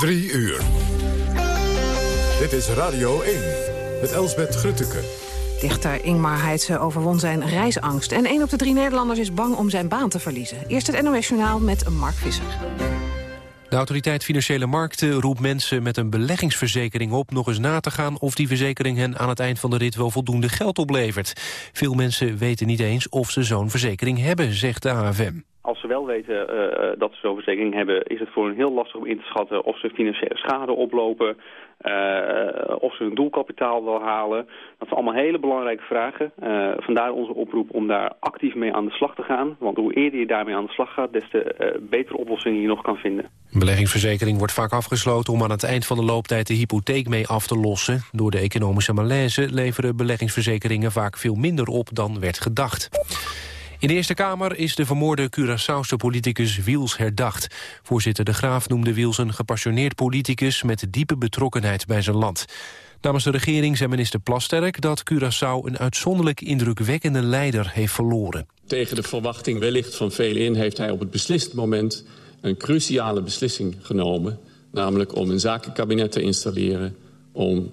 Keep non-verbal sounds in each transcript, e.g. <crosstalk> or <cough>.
Drie uur. Dit is Radio 1 met Elsbeth Grutteke. Dichter Ingmar Heitse overwon zijn reisangst. En één op de drie Nederlanders is bang om zijn baan te verliezen. Eerst het NOS Journaal met Mark Visser. De autoriteit Financiële Markten roept mensen met een beleggingsverzekering op nog eens na te gaan of die verzekering hen aan het eind van de rit wel voldoende geld oplevert. Veel mensen weten niet eens of ze zo'n verzekering hebben, zegt de AFM. Wel weten uh, dat ze zo'n verzekering hebben, is het voor hen heel lastig om in te schatten of ze financiële schade oplopen, uh, of ze hun doelkapitaal wel halen. Dat zijn allemaal hele belangrijke vragen. Vandaar onze oproep om daar actief mee aan de slag te gaan. Want hoe eerder je daarmee aan de slag gaat, des te betere oplossingen je nog kan vinden. Een beleggingsverzekering wordt vaak afgesloten om aan het eind van de looptijd de hypotheek mee af te lossen. Door de economische malaise leveren beleggingsverzekeringen vaak veel minder op dan werd gedacht. In de Eerste Kamer is de vermoorde Curaçaose politicus Wiels herdacht. Voorzitter De Graaf noemde Wiels een gepassioneerd politicus... met diepe betrokkenheid bij zijn land. Namens de regering zei minister Plasterk dat Curaçao... een uitzonderlijk indrukwekkende leider heeft verloren. Tegen de verwachting wellicht van velen in... heeft hij op het beslist moment een cruciale beslissing genomen... namelijk om een zakenkabinet te installeren... om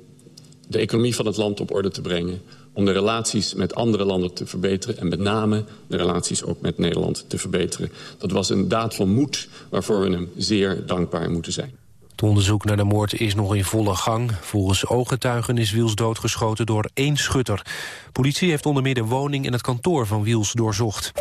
de economie van het land op orde te brengen om de relaties met andere landen te verbeteren... en met name de relaties ook met Nederland te verbeteren. Dat was een daad van moed waarvoor we hem zeer dankbaar moeten zijn. Het onderzoek naar de moord is nog in volle gang. Volgens ooggetuigen is Wiels doodgeschoten door één schutter. Politie heeft onder meer de woning en het kantoor van Wiels doorzocht.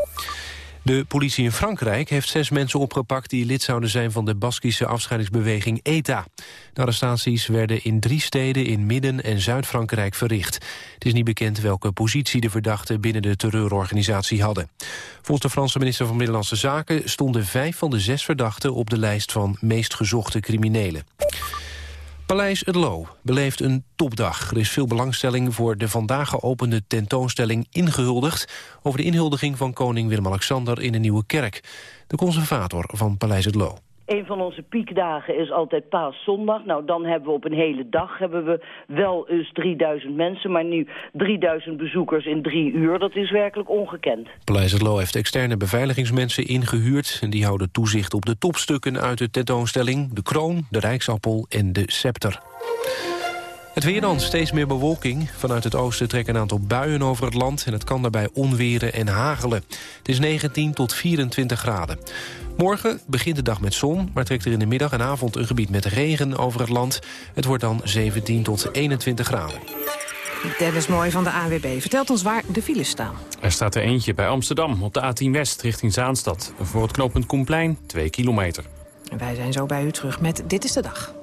De politie in Frankrijk heeft zes mensen opgepakt... die lid zouden zijn van de Baskische afscheidingsbeweging ETA. De arrestaties werden in drie steden in Midden- en Zuid-Frankrijk verricht. Het is niet bekend welke positie de verdachten... binnen de terreurorganisatie hadden. Volgens de Franse minister van Binnenlandse Zaken... stonden vijf van de zes verdachten op de lijst van meest gezochte criminelen. Paleis Het Loo beleeft een topdag. Er is veel belangstelling voor de vandaag geopende tentoonstelling Ingehuldigd... over de inhuldiging van koning Willem-Alexander in een nieuwe kerk. De conservator van Paleis Het Loo. Een van onze piekdagen is altijd paaszondag. Nou, dan hebben we op een hele dag hebben we wel eens 3000 mensen... maar nu 3000 bezoekers in drie uur, dat is werkelijk ongekend. Paleis het Loo heeft externe beveiligingsmensen ingehuurd... en die houden toezicht op de topstukken uit de tentoonstelling... de kroon, de rijksappel en de scepter. Het weer dan, steeds meer bewolking. Vanuit het oosten trekken een aantal buien over het land... en het kan daarbij onweren en hagelen. Het is 19 tot 24 graden. Morgen begint de dag met zon, maar trekt er in de middag en avond een gebied met regen over het land. Het wordt dan 17 tot 21 graden. Dennis Mooi van de AWB vertelt ons waar de files staan. Er staat er eentje bij Amsterdam op de A10 West richting Zaanstad. Voor het knooppunt Koenplein 2 kilometer. En wij zijn zo bij u terug met Dit is de Dag.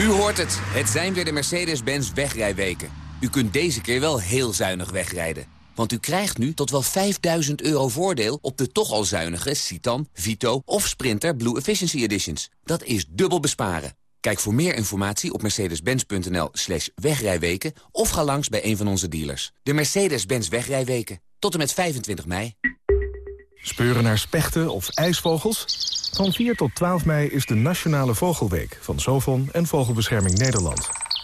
U hoort het. Het zijn weer de Mercedes-Benz wegrijweken. U kunt deze keer wel heel zuinig wegrijden. Want u krijgt nu tot wel 5000 euro voordeel op de toch al zuinige Citan, Vito of Sprinter Blue Efficiency Editions. Dat is dubbel besparen. Kijk voor meer informatie op mercedes-benz.nl slash wegrijweken... of ga langs bij een van onze dealers. De Mercedes-Benz wegrijweken. Tot en met 25 mei. Speuren naar spechten of ijsvogels? Van 4 tot 12 mei is de Nationale Vogelweek van Sovon en Vogelbescherming Nederland.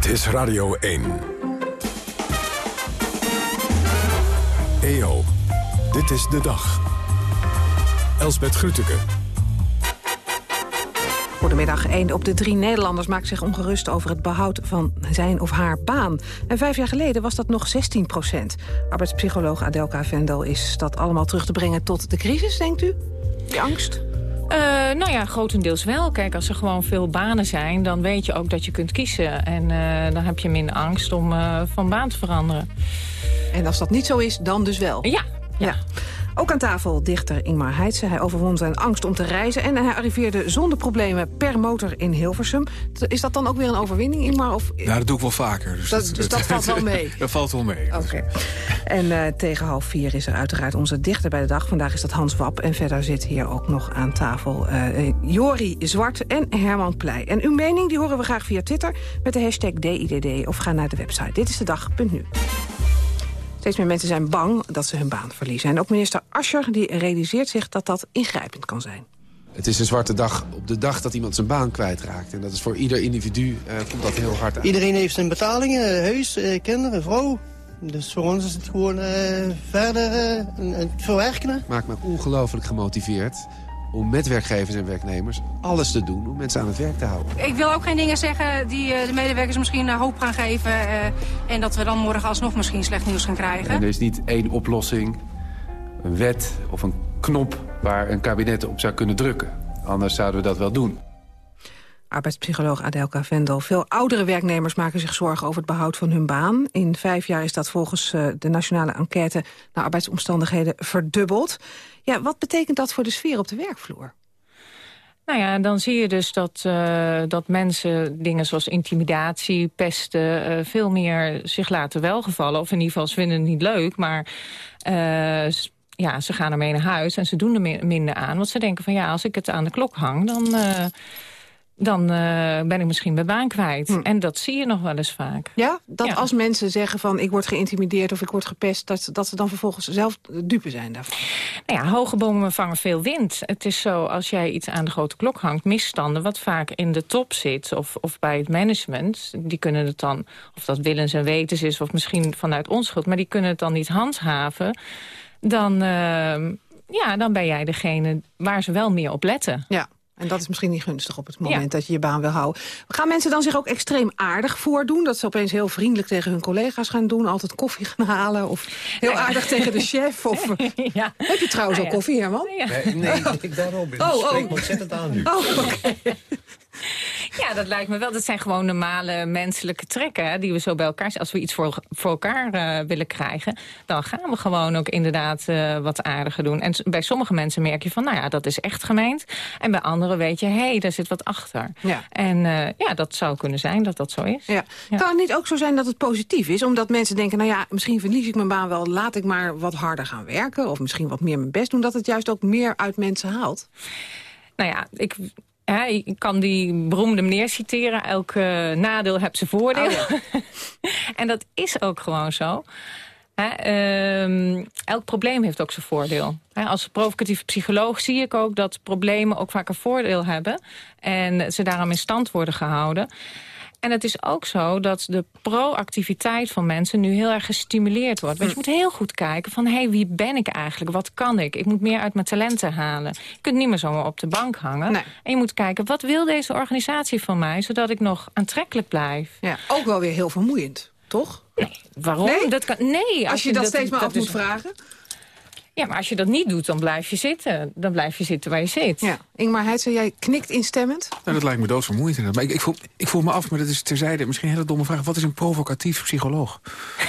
Dit is Radio 1. EO, dit is de dag. Elsbeth Grütke. Goedemiddag. Een op de drie Nederlanders maakt zich ongerust over het behoud van zijn of haar baan. En vijf jaar geleden was dat nog 16 procent. Arbeidspsycholoog Adelka Vendel is dat allemaal terug te brengen tot de crisis, denkt u? Die angst? Uh, nou ja, grotendeels wel. Kijk, als er gewoon veel banen zijn, dan weet je ook dat je kunt kiezen. En uh, dan heb je minder angst om uh, van baan te veranderen. En als dat niet zo is, dan dus wel? Ja. ja. ja. Ook aan tafel dichter Ingmar Heitse. Hij overwon zijn angst om te reizen... en hij arriveerde zonder problemen per motor in Hilversum. Is dat dan ook weer een overwinning, Ingmar? Of... Ja, dat doe ik wel vaker. Dus dat, dus dat valt wel mee? <laughs> dat valt wel mee. Oké. En uh, tegen half vier is er uiteraard onze dichter bij de dag. Vandaag is dat Hans Wap. En verder zit hier ook nog aan tafel uh, Jori Zwart en Herman Pleij. En uw mening die horen we graag via Twitter met de hashtag DIDD... of ga naar de website. Dit is de dag.nu. Steeds meer mensen zijn bang dat ze hun baan verliezen. En ook minister Ascher die realiseert zich dat dat ingrijpend kan zijn. Het is een zwarte dag op de dag dat iemand zijn baan kwijtraakt. En dat is voor ieder individu uh, komt dat heel hard aan. Iedereen heeft zijn betalingen, huis, uh, kinderen, vrouw. Dus voor ons is het gewoon uh, verder het verwerken. Maakt me ongelooflijk gemotiveerd om met werkgevers en werknemers alles te doen om mensen aan het werk te houden. Ik wil ook geen dingen zeggen die de medewerkers misschien hoop gaan geven... en dat we dan morgen alsnog misschien slecht nieuws gaan krijgen. En er is niet één oplossing, een wet of een knop waar een kabinet op zou kunnen drukken. Anders zouden we dat wel doen. Arbeidspsycholoog Adelka Vendel. Veel oudere werknemers maken zich zorgen over het behoud van hun baan. In vijf jaar is dat volgens de nationale enquête naar arbeidsomstandigheden verdubbeld. Ja, wat betekent dat voor de sfeer op de werkvloer? Nou ja, dan zie je dus dat, uh, dat mensen dingen zoals intimidatie, pesten... Uh, veel meer zich laten welgevallen. Of in ieder geval, ze vinden het niet leuk, maar... Ja, ze gaan ermee naar huis en ze doen er minder aan. Want ze denken van ja, als ik het aan de klok hang... dan dan uh, ben ik misschien mijn baan kwijt. Hm. En dat zie je nog wel eens vaak. Ja, dat ja. als mensen zeggen van ik word geïntimideerd of ik word gepest... dat, dat ze dan vervolgens zelf dupe zijn daarvan. Nou ja, hoge bomen vangen veel wind. Het is zo, als jij iets aan de grote klok hangt... misstanden wat vaak in de top zit of, of bij het management... die kunnen het dan, of dat willens en wetens is... of misschien vanuit onschuld, maar die kunnen het dan niet handhaven... dan, uh, ja, dan ben jij degene waar ze wel meer op letten. Ja. En dat is misschien niet gunstig op het moment ja. dat je je baan wil houden. Gaan mensen dan zich ook extreem aardig voordoen? Dat ze opeens heel vriendelijk tegen hun collega's gaan doen? Altijd koffie gaan halen? Of heel aardig tegen de chef? Of, <laughs> ja. Heb je trouwens al koffie, Herman? Nee, nee ik daarom. Oh, oh. Ik ontzettend aan nu. Oh, okay. Ja, dat lijkt me wel. Dat zijn gewoon normale menselijke trekken hè, die we zo bij elkaar Als we iets voor, voor elkaar uh, willen krijgen, dan gaan we gewoon ook inderdaad uh, wat aardiger doen. En bij sommige mensen merk je van, nou ja, dat is echt gemeend. En bij anderen weet je, hé, hey, daar zit wat achter. Ja. En uh, ja, dat zou kunnen zijn dat dat zo is. Ja. ja. Kan het niet ook zo zijn dat het positief is? Omdat mensen denken, nou ja, misschien verlies ik mijn baan wel. Laat ik maar wat harder gaan werken. Of misschien wat meer mijn best doen. Dat het juist ook meer uit mensen haalt. Nou ja, ik, ik kan die beroemde meneer citeren. Elk uh, nadeel heeft zijn voordeel. Oh, ja. <laughs> en dat is ook gewoon zo. Hè, um, elk probleem heeft ook zijn voordeel. Hè, als provocatieve psycholoog zie ik ook dat problemen ook vaak een voordeel hebben. En ze daarom in stand worden gehouden. En het is ook zo dat de proactiviteit van mensen nu heel erg gestimuleerd wordt. Want je moet heel goed kijken van, hé, hey, wie ben ik eigenlijk? Wat kan ik? Ik moet meer uit mijn talenten halen. Je kunt niet meer zomaar op de bank hangen. Nee. En je moet kijken, wat wil deze organisatie van mij... zodat ik nog aantrekkelijk blijf? Ja, ook wel weer heel vermoeiend, toch? Nee, waarom? Nee? Dat kan, nee als, als, je dat, dat steeds maar af moet vragen? Ja, maar als je dat niet doet, dan blijf je zitten. Dan blijf je zitten waar je zit. Ja. Ingmar Heidsen, jij knikt instemmend? Nou, dat lijkt me doodvermoeiend. Maar ik, ik, voel, ik voel me af, maar dat is terzijde misschien een hele domme vraag. Wat is een provocatief psycholoog?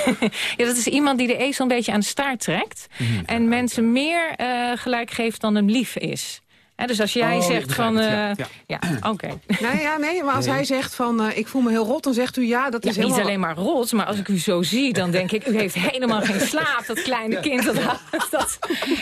<laughs> ja, dat is iemand die de ezel een beetje aan de staart trekt. Mm, en mensen meer uh, gelijk geeft dan hem lief is. He, dus als jij oh, zegt van... Uh, ja, ja. ja <clears throat> oké. Okay. Nee, ja, nee, maar als nee. hij zegt van uh, ik voel me heel rot, dan zegt u ja, dat is helemaal... Niet alleen maar rot, maar als ik u zo zie, dan <laughs> denk ik... u heeft helemaal geen slaap, dat kleine kind. Dat, <laughs> dat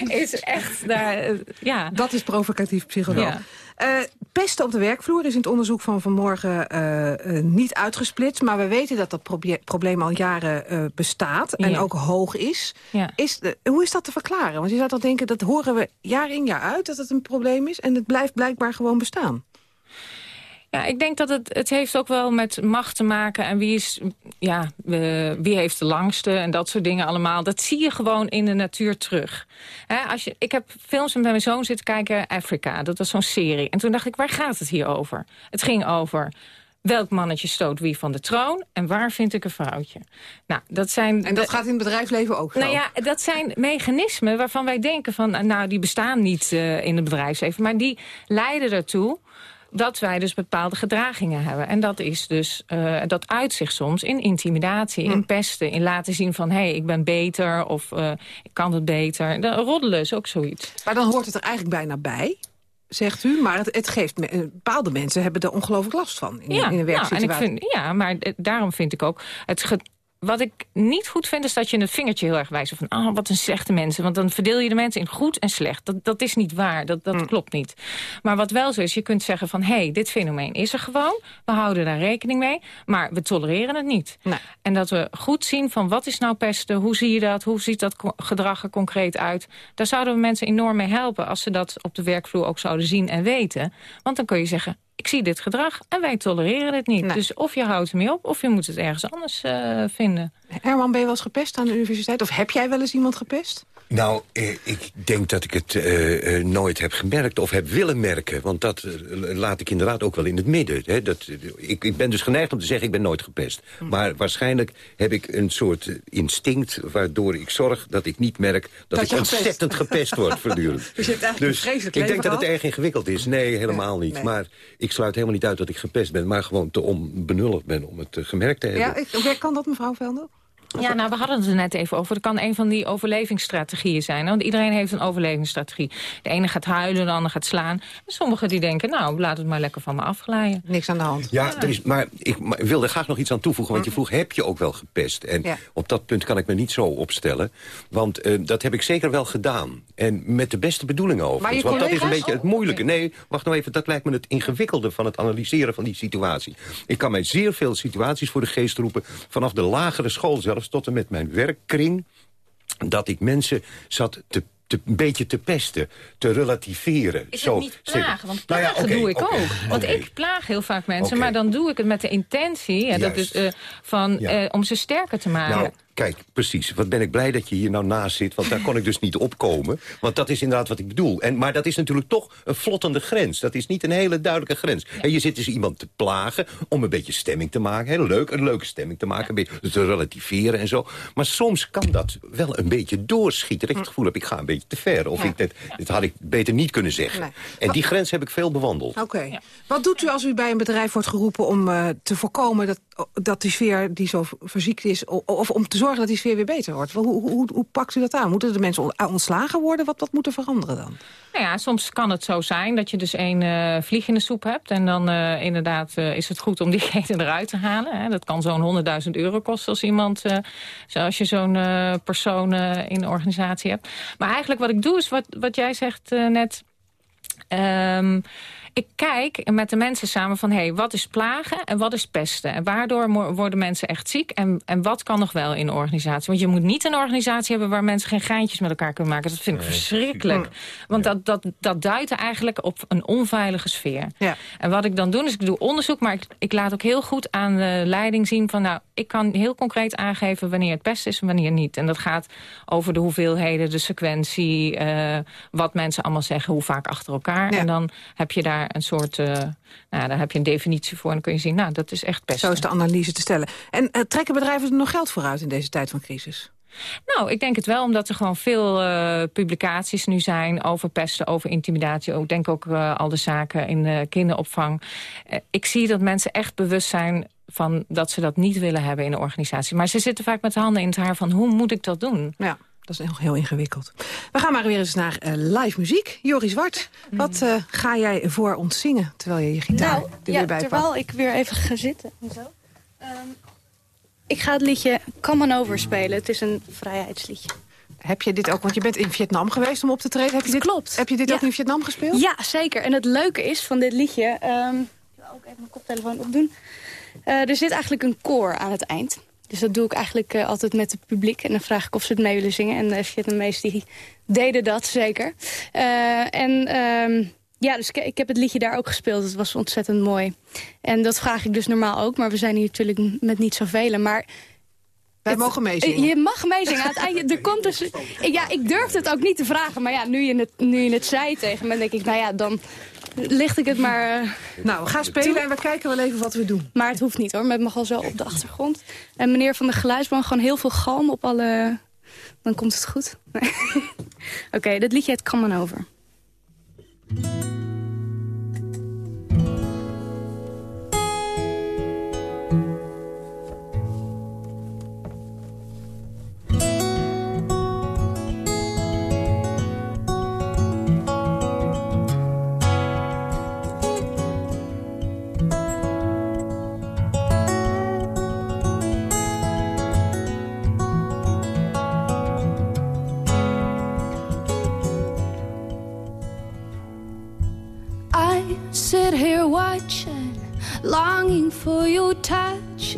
is echt... Daar, uh, ja. Dat is provocatief psycholoog. Uh, pesten op de werkvloer is in het onderzoek van vanmorgen uh, uh, niet uitgesplitst. Maar we weten dat dat proble probleem al jaren bestaat en ja. ook hoog is. Ja. is de, hoe is dat te verklaren? Want je zou toch denken, dat horen we jaar in jaar uit dat het een probleem is. En het blijft blijkbaar gewoon bestaan. Ja, ik denk dat het, het heeft ook wel met macht te maken. En wie, is, ja, uh, wie heeft de langste en dat soort dingen allemaal. Dat zie je gewoon in de natuur terug. He, als je, ik heb films met mijn zoon zitten kijken, Afrika. Dat was zo'n serie. En toen dacht ik, waar gaat het hier over? Het ging over welk mannetje stoot wie van de troon... en waar vind ik een vrouwtje. Nou, dat zijn en dat de, gaat in het bedrijfsleven ook zo? Nou ja, dat zijn mechanismen waarvan wij denken van... nou, die bestaan niet uh, in het bedrijfsleven... maar die leiden ertoe dat wij dus bepaalde gedragingen hebben. En dat is dus, uh, dat uit zich soms in intimidatie, in pesten, in laten zien van hé, hey, ik ben beter of uh, ik kan het beter. De roddelen is ook zoiets. Maar dan hoort het er eigenlijk bijna bij zegt u. Maar het, het geeft bepaalde mensen hebben er ongelooflijk last van in, ja, in een werksituatie. Nou, en ik vind, ja, maar daarom vind ik ook het wat ik niet goed vind is dat je het vingertje heel erg wijst. Van, ah, wat een slechte mensen. Want dan verdeel je de mensen in goed en slecht. Dat, dat is niet waar. Dat, dat klopt niet. Maar wat wel zo is, je kunt zeggen van... hé, hey, dit fenomeen is er gewoon. We houden daar rekening mee. Maar we tolereren het niet. Nee. En dat we goed zien van wat is nou pesten? Hoe zie je dat? Hoe ziet dat gedrag er concreet uit? Daar zouden we mensen enorm mee helpen... als ze dat op de werkvloer ook zouden zien en weten. Want dan kun je zeggen ik zie dit gedrag en wij tolereren het niet. Dus of je houdt ermee op of je moet het ergens anders uh, vinden. Herman, ben je wel eens gepest aan de universiteit? Of heb jij wel eens iemand gepest? Nou, eh, ik denk dat ik het uh, uh, nooit heb gemerkt of heb willen merken. Want dat laat ik inderdaad ook wel in het midden. Hè. Dat, ik, ik, ben dus geneigd om te zeggen, ik ben nooit gepest. Hm. Maar waarschijnlijk heb ik een soort instinct... waardoor ik zorg dat ik niet merk dat, ik ontzettend gepest word <laughs> voortdurend. dus je hebt eigenlijk dus ik denk dat het erg ingewikkeld is. Nee, helemaal niet. Nee. Maar ik sluit helemaal niet uit dat ik gepest ben. Maar gewoon te onbenullig ben om het gemerkt te hebben. Ja, ik, kan dat, mevrouw Velder? Ja, nou, we hadden het er net even over. Dat kan een van die overlevingsstrategieën zijn. Want iedereen heeft een overlevingsstrategie. De ene gaat huilen, de ander gaat slaan. En sommigen die denken, nou, laat het maar lekker van me afglijden. Niks aan de hand. Ja, Er is, maar ik wilde graag nog iets aan toevoegen. Want je vroeg, heb je ook wel gepest? En op dat punt kan ik me niet zo opstellen. Want uh, dat heb ik zeker wel gedaan. En met de beste bedoelingen over. Want dat is een beetje het moeilijke. Nee, wacht nou even, dat lijkt me het ingewikkelde van het analyseren van die situatie. Ik kan mij zeer veel situaties voor de geest roepen... vanaf de lagere school zelf tot en met mijn werkkring... dat ik mensen zat te te, een beetje te pesten, te relativeren. Is Zo, het niet plagen? Want plagen nou ja, okay, doe ik okay, ook. Want ik plaag heel vaak mensen, maar dan doe ik het met de intentie... Dat is, uh, van, ja. uh, om ze sterker te maken. Nou, Kijk, precies. Wat ben ik blij dat je hier nou naast zit. Want daar kon ik dus niet opkomen. Want dat is inderdaad wat ik bedoel. En, maar dat is natuurlijk toch een vlottende grens. Dat is niet een hele duidelijke grens. Ja. En je zit dus iemand te plagen om een beetje stemming te maken. Heel leuk, een leuke stemming te maken. Een beetje te relativeren en zo. Maar soms kan dat wel een beetje doorschieten. Dat je het gevoel hebt, ik ga een beetje te ver. Of ik, dit, dit had ik beter niet kunnen zeggen. Nee. En die grens heb ik veel bewandeld. Oké. Ja. Wat doet u als u bij een bedrijf wordt geroepen om uh, te voorkomen... dat, dat die sfeer die zo verziekt is... of om te zorgen dat die sfeer weer beter wordt. Hoe, hoe, hoe pakt u dat aan? Moeten de mensen ontslagen worden? Wat, wat moet er veranderen dan? Nou ja, soms kan het zo zijn dat je dus één uh, vlieg in de soep hebt. En dan uh, inderdaad is het goed om <laughs> diegene eruit te halen. Hè. Dat kan zo'n 100.000 euro kosten als iemand, zoals je zo'n persoon in de organisatie hebt. Maar eigenlijk wat ik doe is wat, wat jij zegt net... Um, ik kijk met de mensen samen van... hey, wat is plagen en wat is pesten? En waardoor worden mensen echt ziek? En, en wat kan nog wel in een organisatie? Want je moet niet een organisatie hebben... waar mensen geen geintjes met elkaar kunnen maken. Dat vind ik nee. verschrikkelijk. Want dat, dat, dat duidt eigenlijk op een onveilige sfeer. Ja. En wat ik dan doe, is ik doe onderzoek... maar ik, ik laat ook heel goed aan de leiding zien van... nou, ik kan heel concreet aangeven wanneer het pest is en wanneer niet. En dat gaat over de hoeveelheden, de sequentie... Uh, wat mensen allemaal zeggen, hoe vaak achter elkaar. Ja. En dan heb je daar een soort... Uh, nou, daar heb je een definitie voor en dan kun je zien... nou, dat is echt pest. Zo is de analyse te stellen. En uh, trekken bedrijven er nog geld vooruit in deze tijd van crisis? Nou, ik denk het wel, omdat er gewoon veel uh, publicaties nu zijn... over pesten, over intimidatie. Ik denk ook uh, al de zaken in de kinderopvang. Uh, ik zie dat mensen echt bewust zijn van dat ze dat niet willen hebben in de organisatie. Maar ze zitten vaak met de handen in het haar van hoe moet ik dat doen? Ja. Dat is nog heel ingewikkeld. We gaan maar weer eens naar uh, live muziek. Joris Zwart, wat uh, ga jij voor ons zingen terwijl je je gitaar nou, er ja, bij terwijl ik weer even ga zitten en zo. Um, ik ga het liedje Come On Over spelen. Het is een vrijheidsliedje. Heb je dit ook, want je bent in Vietnam geweest om op te treden. Heb je dit, klopt. Heb je dit ja. ook in Vietnam gespeeld? Ja, zeker. En het leuke is van dit liedje... Um, ik wil ook even mijn koptelefoon opdoen. Uh, er zit eigenlijk een koor aan het eind. Dus dat doe ik eigenlijk uh, altijd met het publiek. En dan vraag ik of ze het mee willen zingen. En de Vietnamezen die deden dat zeker. Uh, en um, ja, dus ik, ik, heb het liedje daar ook gespeeld. Het was ontzettend mooi. En dat vraag ik dus normaal ook. Maar we zijn hier natuurlijk met niet zoveel. Maar wij het, mogen meezingen. Je mag meezingen. Aan het einde, er komt dus, <laughs> ja, ik durfde het ook niet te vragen. Maar ja, nu je het, nu je het zei tegen me, denk ik, nou ja, dan licht ik het maar... Uh, nou, we gaan spelen toe. en we kijken wel even wat we doen. Maar het hoeft niet hoor, met mag al zo op de achtergrond. En meneer van de geluidsman, gewoon heel veel galm op alle... Dan komt het goed. <laughs> Oké, okay, dat liedje heet Come On Over. Longing for your touch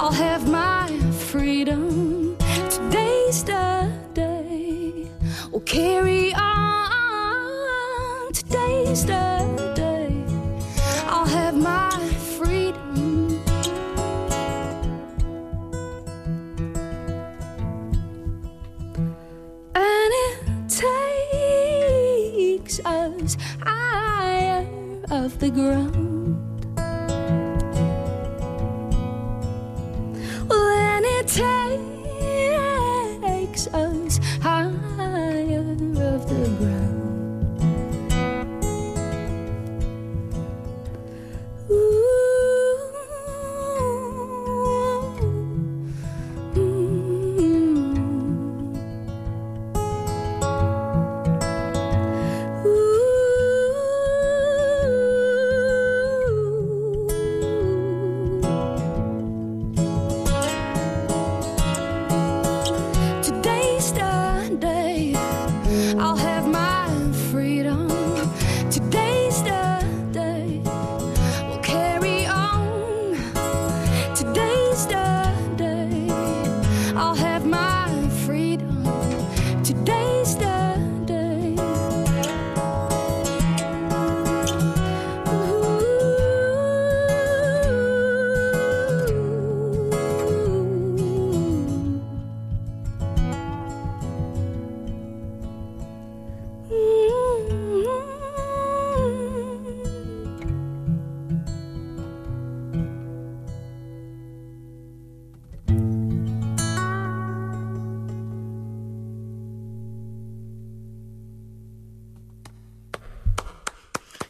I'll have my freedom. Today's the day. We'll carry on. Today's the day. I'll have my freedom. And it takes us higher of the ground.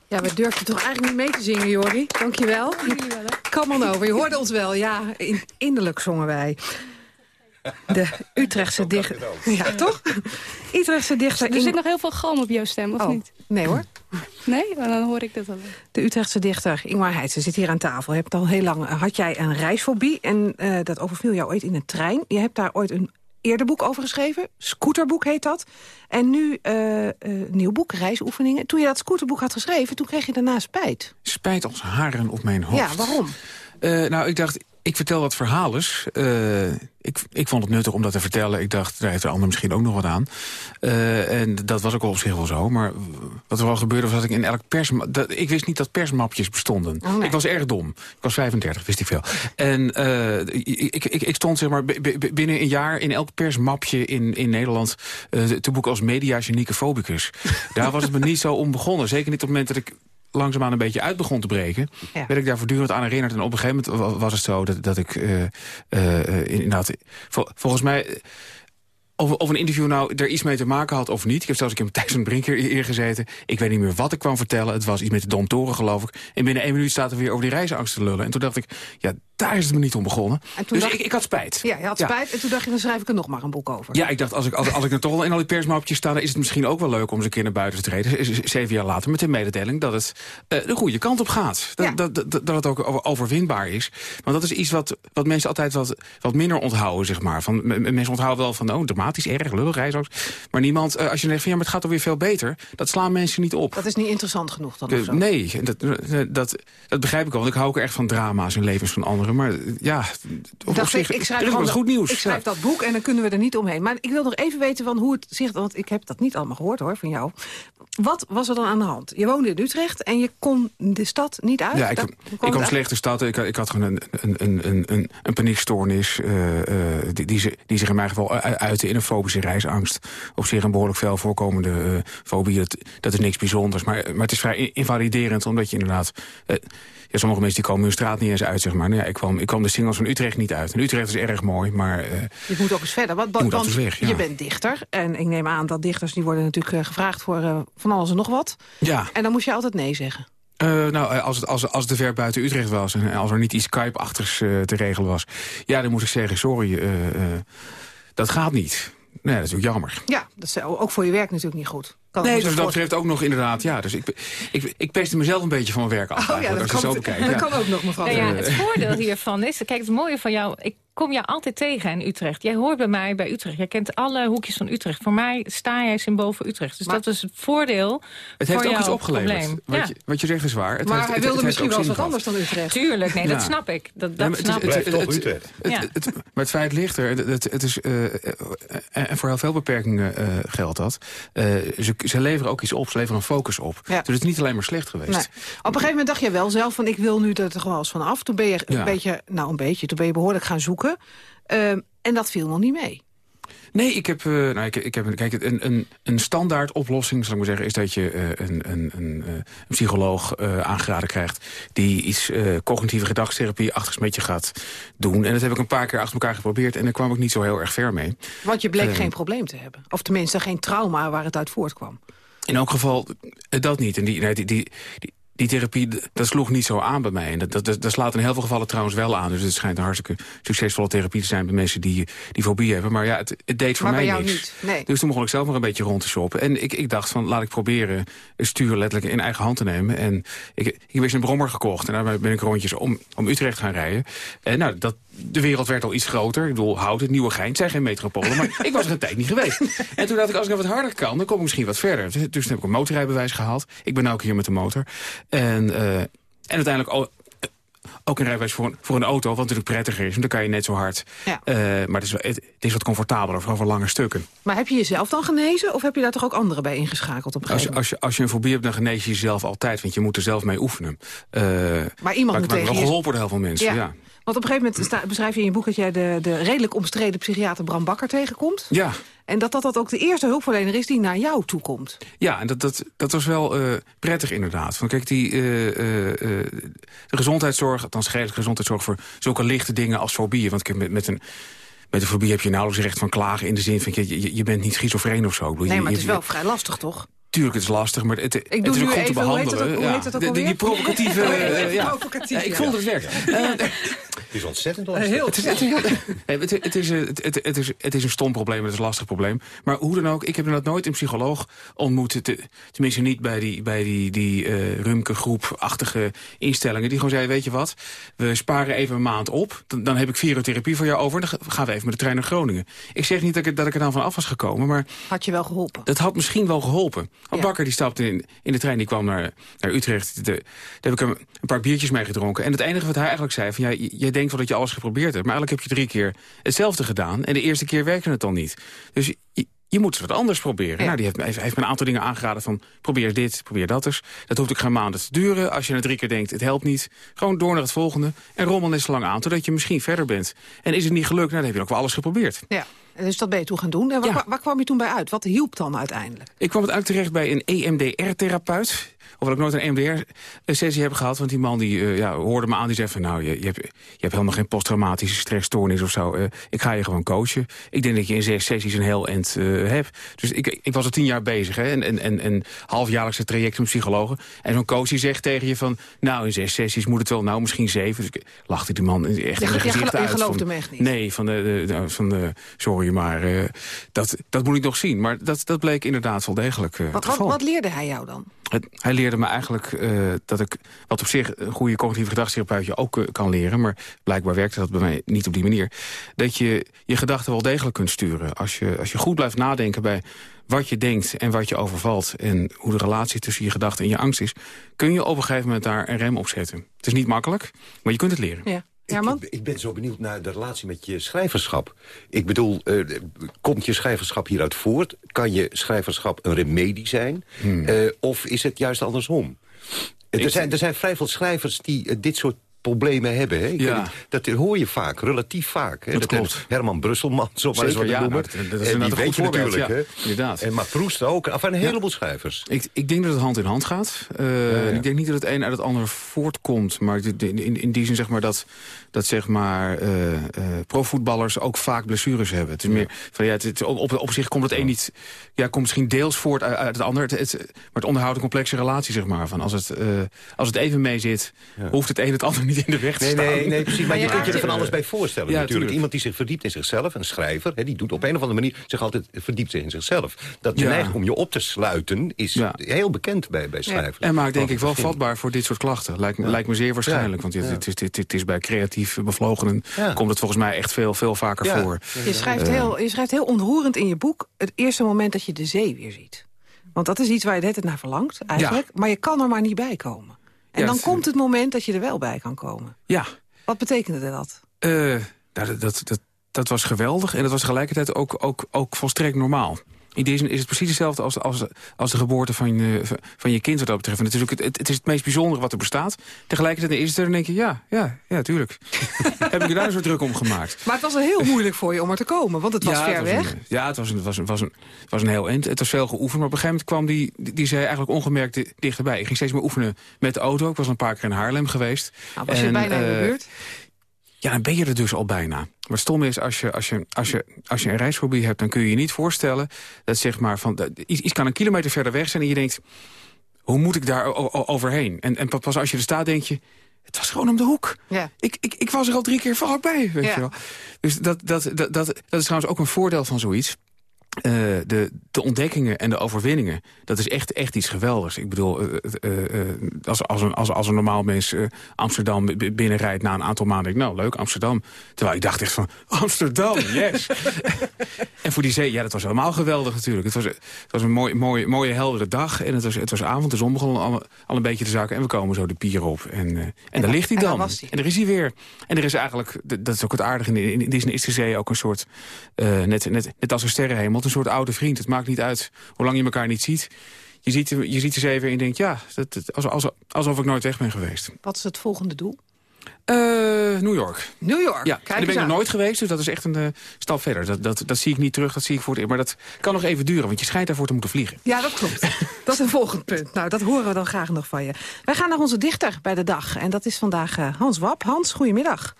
Ja, we durfden toch eigenlijk niet mee te zingen, Jori. Dankjewel. Come on over. Je hoorde ons wel. Ja, in, innerlijk zongen wij. De Utrechtse dichter... Ja, toch? Utrechtse dichter... Er zit nog heel veel galm op jouw stem, of Oh, niet? Nee hoor. Nee? Maar dan hoor ik dat wel. De Utrechtse dichter Ingmar Heitse zit hier aan tafel. Je hebt al heel lang, had jij een reisfobie en eh, dat overviel jou ooit in een trein. Je hebt daar ooit een eerder boek over geschreven. Scooterboek heet dat. En nu een nieuw boek, Reisoefeningen. Toen je dat scooterboek had geschreven, toen kreeg je daarna spijt. Spijt als haren op mijn hoofd. Ja, waarom? Eh, nou, ik dacht, ik vertel wat verhalers. Eh ik, ik vond het nuttig om dat te vertellen. Ik dacht, daar heeft de ander misschien ook nog wat aan. Eh, en dat was ook op zich wel zo. Maar wat er wel gebeurde was dat ik in elk pers... Dat, ik wist niet dat persmapjes bestonden. Oh, nee. Ik was erg dom. Ik was 35, wist ik veel. En eh, ik, ik, ik stond zeg maar binnen een jaar in elk persmapje in, in Nederland... te boeken als mediagenieke fobicus. <laughs> Daar was het me niet zo om begonnen. Zeker niet op het moment dat ik langzaamaan een beetje uit begon te breken... Ja. werd ik daar voortdurend aan herinnerd. En op een gegeven moment wa- was het zo dat, dat ik eh, eh, inderdaad... vol- volgens mij... Of, of een interview nou er iets mee te maken had of niet. Ik heb zelfs een keer met Thijs van Brinker hier gezeten. Ik weet niet meer wat ik kwam vertellen. Het was iets met de Domtoren, geloof ik. En binnen één minuut staat er weer over die reisangst te lullen. En toen dacht ik, ja, daar is het me niet om begonnen. Dus dacht- ik, ik had spijt. Ja, je had spijt en toen dacht je, dan schrijf ik er nog maar een boek over. Ja, ik dacht, als ik, als, als ik er toch al in al die persmapjes sta... dan is het misschien ook wel leuk om eens een keer naar buiten te treden. Zeven jaar later met de mededeling dat het eh, de goede kant op gaat. Dat, dat, dat, dat het ook over- overwinbaar is. Want dat is iets wat, wat mensen altijd wat, wat minder onthouden, zeg maar. Van, mensen onthouden wel van, oh, dramatisch, erg, lullig, reizigers. Maar niemand, eh, als je zegt van, ja, maar het gaat alweer veel beter... dat slaan mensen niet op. Dat is niet interessant genoeg dan De- of zo. nee, dat, dat, dat begrijp ik wel. Want ik hou ook erg van drama's en levens van anderen. Maar ja, op, op zich, ik, ik schrijf wat goed nieuws. Ik schrijf Ja. dat boek en dan kunnen we er niet omheen. Maar ik wil nog even weten van hoe het zich... want ik heb dat niet allemaal gehoord hoor, van jou. Wat was er dan aan de hand? Je woonde in Utrecht en je kon de stad niet uit? Ja, ik, hoe ik kwam het slechte stad. Ik, had- ik had gewoon een, een, een, een, een, paniekstoornis... eh, die, die, zich- die zich in mijn geval uitte in een fobische reisangst. Op zich een behoorlijk veel voorkomende eh, fobie. Dat, dat is niks bijzonders. Maar, maar het is vrij invaliderend, omdat je inderdaad... ja, sommige mensen die komen hun straat niet eens uit, zeg maar. Nou ja, ik, kwam, ik kwam de singles van Utrecht niet uit. En Utrecht is erg mooi, maar... eh, Je moet ook eens verder. Want, want altijd weg, ja. je bent dichter. En ik neem aan dat dichters die worden natuurlijk eh, gevraagd voor eh, van alles en nog wat. ja, En dan moest je altijd nee zeggen. Nou, als het, als, als het te ver buiten Utrecht was... en als er niet iets Skype-achtigs te regelen was... ja, dan moet ik zeggen, sorry, dat gaat niet. Nee, dat is natuurlijk jammer. Ja, dat is ook voor je werk natuurlijk niet goed. Me Nee, dus dat betreft ook nog inderdaad, ja. Dus ik, ik, ik pestte mezelf een beetje van mijn werk af. Oh ja, dat kan, het zo bekijkt. dat ja. kan ook nog, mevrouw. Nou ja, het voordeel <laughs> hiervan is, kijk, het mooie van jou... Ik kom jou altijd tegen in Utrecht. Jij hoort bij mij bij Utrecht. Jij kent alle hoekjes van Utrecht. Voor mij sta jij symbool voor Utrecht. Dus dat is het voordeel Het heeft voor ook iets opgeleverd. probleem. Wat, Ja. je, wat je zegt is waar. Het Maar heeft- hij wilde het misschien wel wat anders dan Utrecht. Tuurlijk, nee, Ja. dat snap ik. Dat, dat Ja, maar het is- snap ik. Maar het feit ligt er. Het, is, eh, eh, en voor heel veel beperkingen eh, geldt dat. Eh, ze, ze leveren ook iets op. Ze leveren een focus op. Ja. Dus het is niet alleen maar slecht geweest. Nee. Op een gegeven moment dacht je wel zelf van ik wil nu er gewoon eens van af. Toen ben je een Ja. beetje, nou een beetje, toen ben je behoorlijk gaan zoeken. Ehm, en dat viel nog niet mee. Nee, ik heb, eh, nou, ik, ik heb een- kijk, een, een, een standaard oplossing, zal ik maar zeggen, is dat je eh, een, een, een, eh, een psycholoog aangeraden krijgt die iets cognitieve gedragstherapie-achtigs met je gaat doen. En dat heb ik een paar keer achter elkaar geprobeerd en daar kwam ik niet zo heel erg ver mee. Want je bleek Eh. geen probleem te hebben. Of tenminste geen trauma waar het uit voortkwam. In elk geval dat niet. En die, nee, die, die, die, die therapie, dat sloeg niet zo aan bij mij. En dat, dat, dat, dat slaat in heel veel gevallen trouwens wel aan. Dus het schijnt een hartstikke succesvolle therapie te zijn... bij mensen die, die fobie hebben. Maar ja, het, het deed voor Maar mij niks. niet, nee. Dus toen begon ik zelf maar een beetje rond te shoppen. En ik, ik dacht van, laat ik proberen een stuur letterlijk in eigen hand te nemen. En ik, ik heb eens een brommer gekocht. En daarbij ben ik rondjes om, om Utrecht gaan rijden. En nou, dat, de wereld werd al iets groter. Ik bedoel, hout, het nieuwe gein. Het zijn geen metropolen, maar ik was er een <laughs> tijd niet geweest. En toen dacht ik, als ik nou wat harder kan, dan kom ik misschien wat verder. Dus, dus toen heb ik een motorrijbewijs gehaald. Ik ben nu ook hier met de motor. En, eh, en uiteindelijk ook, ook een rijbewijs voor een, voor een auto, wat natuurlijk prettiger is. Want dan kan je net zo hard. Ja. Eh, maar het is, wel- het, is wat comfortabeler, vooral voor lange stukken. Maar heb je jezelf dan genezen? Of heb je daar toch ook anderen bij ingeschakeld op een Als als, je, als je een fobie hebt, dan genees je jezelf altijd. Want je moet er zelf mee oefenen. Eh Maar iemand moet maar tegen wel je- geholpen door heel veel mensen, ja. Want op een gegeven moment sta- beschrijf je in je boek... dat jij de, de redelijk omstreden psychiater Bram Bakker tegenkomt. Ja, En dat dat, dat ook de eerste hulpverlener is die naar jou toe komt. ja en dat, dat, dat was wel eh, prettig inderdaad. Want kijk, die, eh, eh, de gezondheidszorg, althans geestelijke gezondheidszorg... voor zulke lichte dingen als fobieën. Want ik heb met, met een... Met een fobie heb je nauwelijks recht van klagen in de zin van... je, je, je bent niet schizofreen of zo. Nee, maar het is wel vrij lastig, toch? Tuurlijk, het is lastig, maar het, het is ook goed te even, dat behandelen. ook- hoe heet dat ook <laughs> Ja, die, provocatieve... Ja. provocatief, Ja, ik vond het werken. Eh, Het is ontzettend lastig. heel, het, is, het, nee, het, het, is, het, het, het, is, het is een stom probleem, het is een lastig probleem. Maar hoe dan ook, ik heb inderdaad nooit een psycholoog ontmoet. te- tenminste niet bij die, bij die, die eh Rumke groep-achtige instellingen. Die gewoon zeiden, weet je wat, we sparen even een maand op. Dan, dan heb ik vier uur therapie voor jou over. En dan gaan we even met de trein naar Groningen. Ik zeg niet dat ik, dat ik er dan van af was gekomen, maar... Had je wel geholpen? Dat had misschien wel geholpen. Want Bakker die stapte in, in de trein, die kwam naar, naar Utrecht. De, daar heb ik hem een paar biertjes mee gedronken. En het enige wat hij eigenlijk zei, van, ja, jij denkt wel dat je alles geprobeerd hebt. Maar eigenlijk heb je drie keer hetzelfde gedaan. En de eerste keer werkte het dan niet. Dus je, je moet wat anders proberen. Nou, die heeft, me- heeft, heeft me een aantal dingen aangeraden van... probeer dit, probeer dat eens. Dat hoeft ook geen maanden te duren. Als je na drie keer denkt, het helpt niet. Gewoon door naar het volgende. En rommel net zo lang aan, totdat je misschien verder bent. En is het niet gelukt, nou, dan heb je ook wel alles geprobeerd. Ja, dus dat ben je toen gaan doen. En waar, waar kwam je toen bij uit? Wat hielp dan uiteindelijk? Ik kwam het uit terecht bij een EMDR-therapeut. Of dat ik nooit een EMDR-sessie heb gehad. Want die man die uh, ja, hoorde me aan, die zei van... nou, je, je, hebt, je hebt helemaal geen posttraumatische stressstoornis of zo. Uh, ik ga je gewoon coachen. Ik denk dat je in zes sessies een heel eind uh, hebt. Dus ik, ik was al tien jaar bezig. Hè, en, en, en, en halfjaarlijkse traject met psychologen. En zo'n coach die zegt tegen je van... nou, in zes sessies moet het wel, nou, misschien zeven. Dus ik lachte die man echt in zijn gezicht uit. Je gelooft hem echt niet? Nee, van de, de, van de, sorry, maar dat, dat moet ik nog zien. Maar dat, dat bleek inderdaad wel degelijk wat, wat, wat, leerde hij jou dan? Het, hij leerde me eigenlijk uh, dat ik, wat op zich een goede cognitieve gedragstherapeutje ook uh, kan leren... maar blijkbaar werkte dat bij mij niet op die manier... dat je je gedachten wel degelijk kunt sturen. Als je, als je goed blijft nadenken bij wat je denkt en wat je overvalt... en hoe de relatie tussen je gedachten en je angst is... kun je op een gegeven moment daar een rem op zetten. Het is niet makkelijk, maar je kunt het leren. Ja. Ik, ik, ben zo benieuwd naar de relatie met je schrijverschap. Ik bedoel, uh, komt je schrijverschap hieruit voort? Kan je schrijverschap een remedie zijn? Hmm. Uh, of is het juist andersom? Er zijn, er zijn vrij veel schrijvers die uh, dit soort problemen hebben. Hè? Ja. Dat hoor je vaak, relatief vaak. Hè? Dat, dat klopt. Herman Brusselman, zo maar eens wat ja, noemen. Nou, dat, dat is en die weet je natuurlijk. Ja, hè? Inderdaad. En, maar Proest ook. Enfin, een heleboel schrijvers. Ik, ik denk dat het hand in hand gaat. Uh, ik denk niet dat het een uit het ander voortkomt. Maar in, in, in die zin zeg maar dat, dat zeg maar, uh, uh, profvoetballers ook vaak blessures hebben. Het is meer van, ja, het, het, op, op zich komt het een niet... Ja, komt misschien deels voort uit, uit het ander. Het, het, maar het onderhoudt een complexe relatie, zeg maar. Van als, het, als het even mee zit, hoeft het een het ander niet in de weg nee. Nee, nee, precies. Maar, maar je kunt je er van alles bij voorstellen ja, natuurlijk. Iemand die zich verdiept in zichzelf, een schrijver... Hè, die doet op een of andere manier zich altijd verdiept zich in zichzelf. Dat Ja. neiging om je op te sluiten is heel bekend bij, bij schrijvers. En maar denk ik wel Begin. vatbaar voor dit soort klachten. Lijkt, me- lijkt me zeer waarschijnlijk. Want het, het, is, het, het is bij creatief bevlogenen... Ja. komt het volgens mij echt veel, veel vaker Ja. voor. Je schrijft, Eh, heel, je schrijft heel ontroerend in je boek... het eerste moment dat je de zee weer ziet. Want dat is iets waar je de hele tijd naar verlangt, eigenlijk. Maar je kan er maar niet bij komen. En dan komt het moment dat je er wel bij kan komen. Ja, Wat betekende dat? Eh, nou, dat, dat, dat, dat was geweldig en dat was tegelijkertijd ook, ook, ook volstrekt normaal. In deze zin is het precies hetzelfde als, als, als de geboorte van, je van je kind wat dat betreft. En het, het, het, het is het meest bijzondere wat er bestaat. Tegelijkertijd is het er en denk je, ja, ja, ja, tuurlijk. <laughs> Heb ik er daar zo druk om gemaakt. Maar het was heel moeilijk voor je om er te komen, want het was ja, ver het was weg. Een, ja, het was een, het was, een, was, een, was een heel eind. Het was veel geoefend, maar op een gegeven moment kwam die, die, zei eigenlijk ongemerkt di- dichterbij. Ik ging steeds meer oefenen met de auto. Ik was een paar keer in Haarlem geweest. Nou, was je En, bijna in de eh? Ja, dan ben je er dus al bijna. Maar stomme is, als je, als je, als je, als je een reisfobie hebt... dan kun je je niet voorstellen dat zeg maar van... iets, iets kan een kilometer verder weg zijn en je denkt... hoe moet ik daar overheen? En, en pas als je er staat, denk je... het was gewoon om de hoek. Ja. Ik, ik, ik was er al drie keer vlakbij, weet Ja. je wel. Dus dat, dat, dat, dat, dat is trouwens ook een voordeel van zoiets. Eh, de, de ontdekkingen en de overwinningen, dat is echt, echt iets geweldigs. Ik bedoel, eh, eh, als, als, een, als, als een normaal mens Amsterdam binnenrijdt na een aantal maanden, denk ik, nou leuk, Amsterdam. Terwijl ik dacht echt van, <laughs> Amsterdam, yes. <laughs> en voor die zee, ja, dat was helemaal geweldig natuurlijk. Het was, het was een mooi, mooi, mooie, heldere dag en het was, het was avond, de zon begon al, al een beetje te zakken. En we komen zo de pier op en, eh, en daar ligt hij en daar dan. En er is hij weer. En er is eigenlijk, dat is ook het aardige, in, in Disney is de zee ook een soort, net, net, net als een sterrenhemel, een soort oude vriend. Het maakt niet uit hoe lang je elkaar niet ziet. Je ziet, je ziet zee weer en je denkt, ja, dat, dat- als, als, alsof ik nooit weg ben geweest. Wat is het volgende doel? Eh, New York. New York. Ja, Kijk en daar ben ik nog nooit geweest, dus dat is echt een eh, stap verder. Dat, dat, dat zie ik niet terug, dat zie ik voor het eerst. Maar dat kan nog even duren, want je schijnt daarvoor te moeten vliegen. Ja, dat klopt. <laughs> dat is een volgend punt. Nou, dat horen we dan graag nog van je. Wij gaan naar onze dichter bij de dag. En dat is vandaag eh, Hans Wap. Hans, goedemiddag.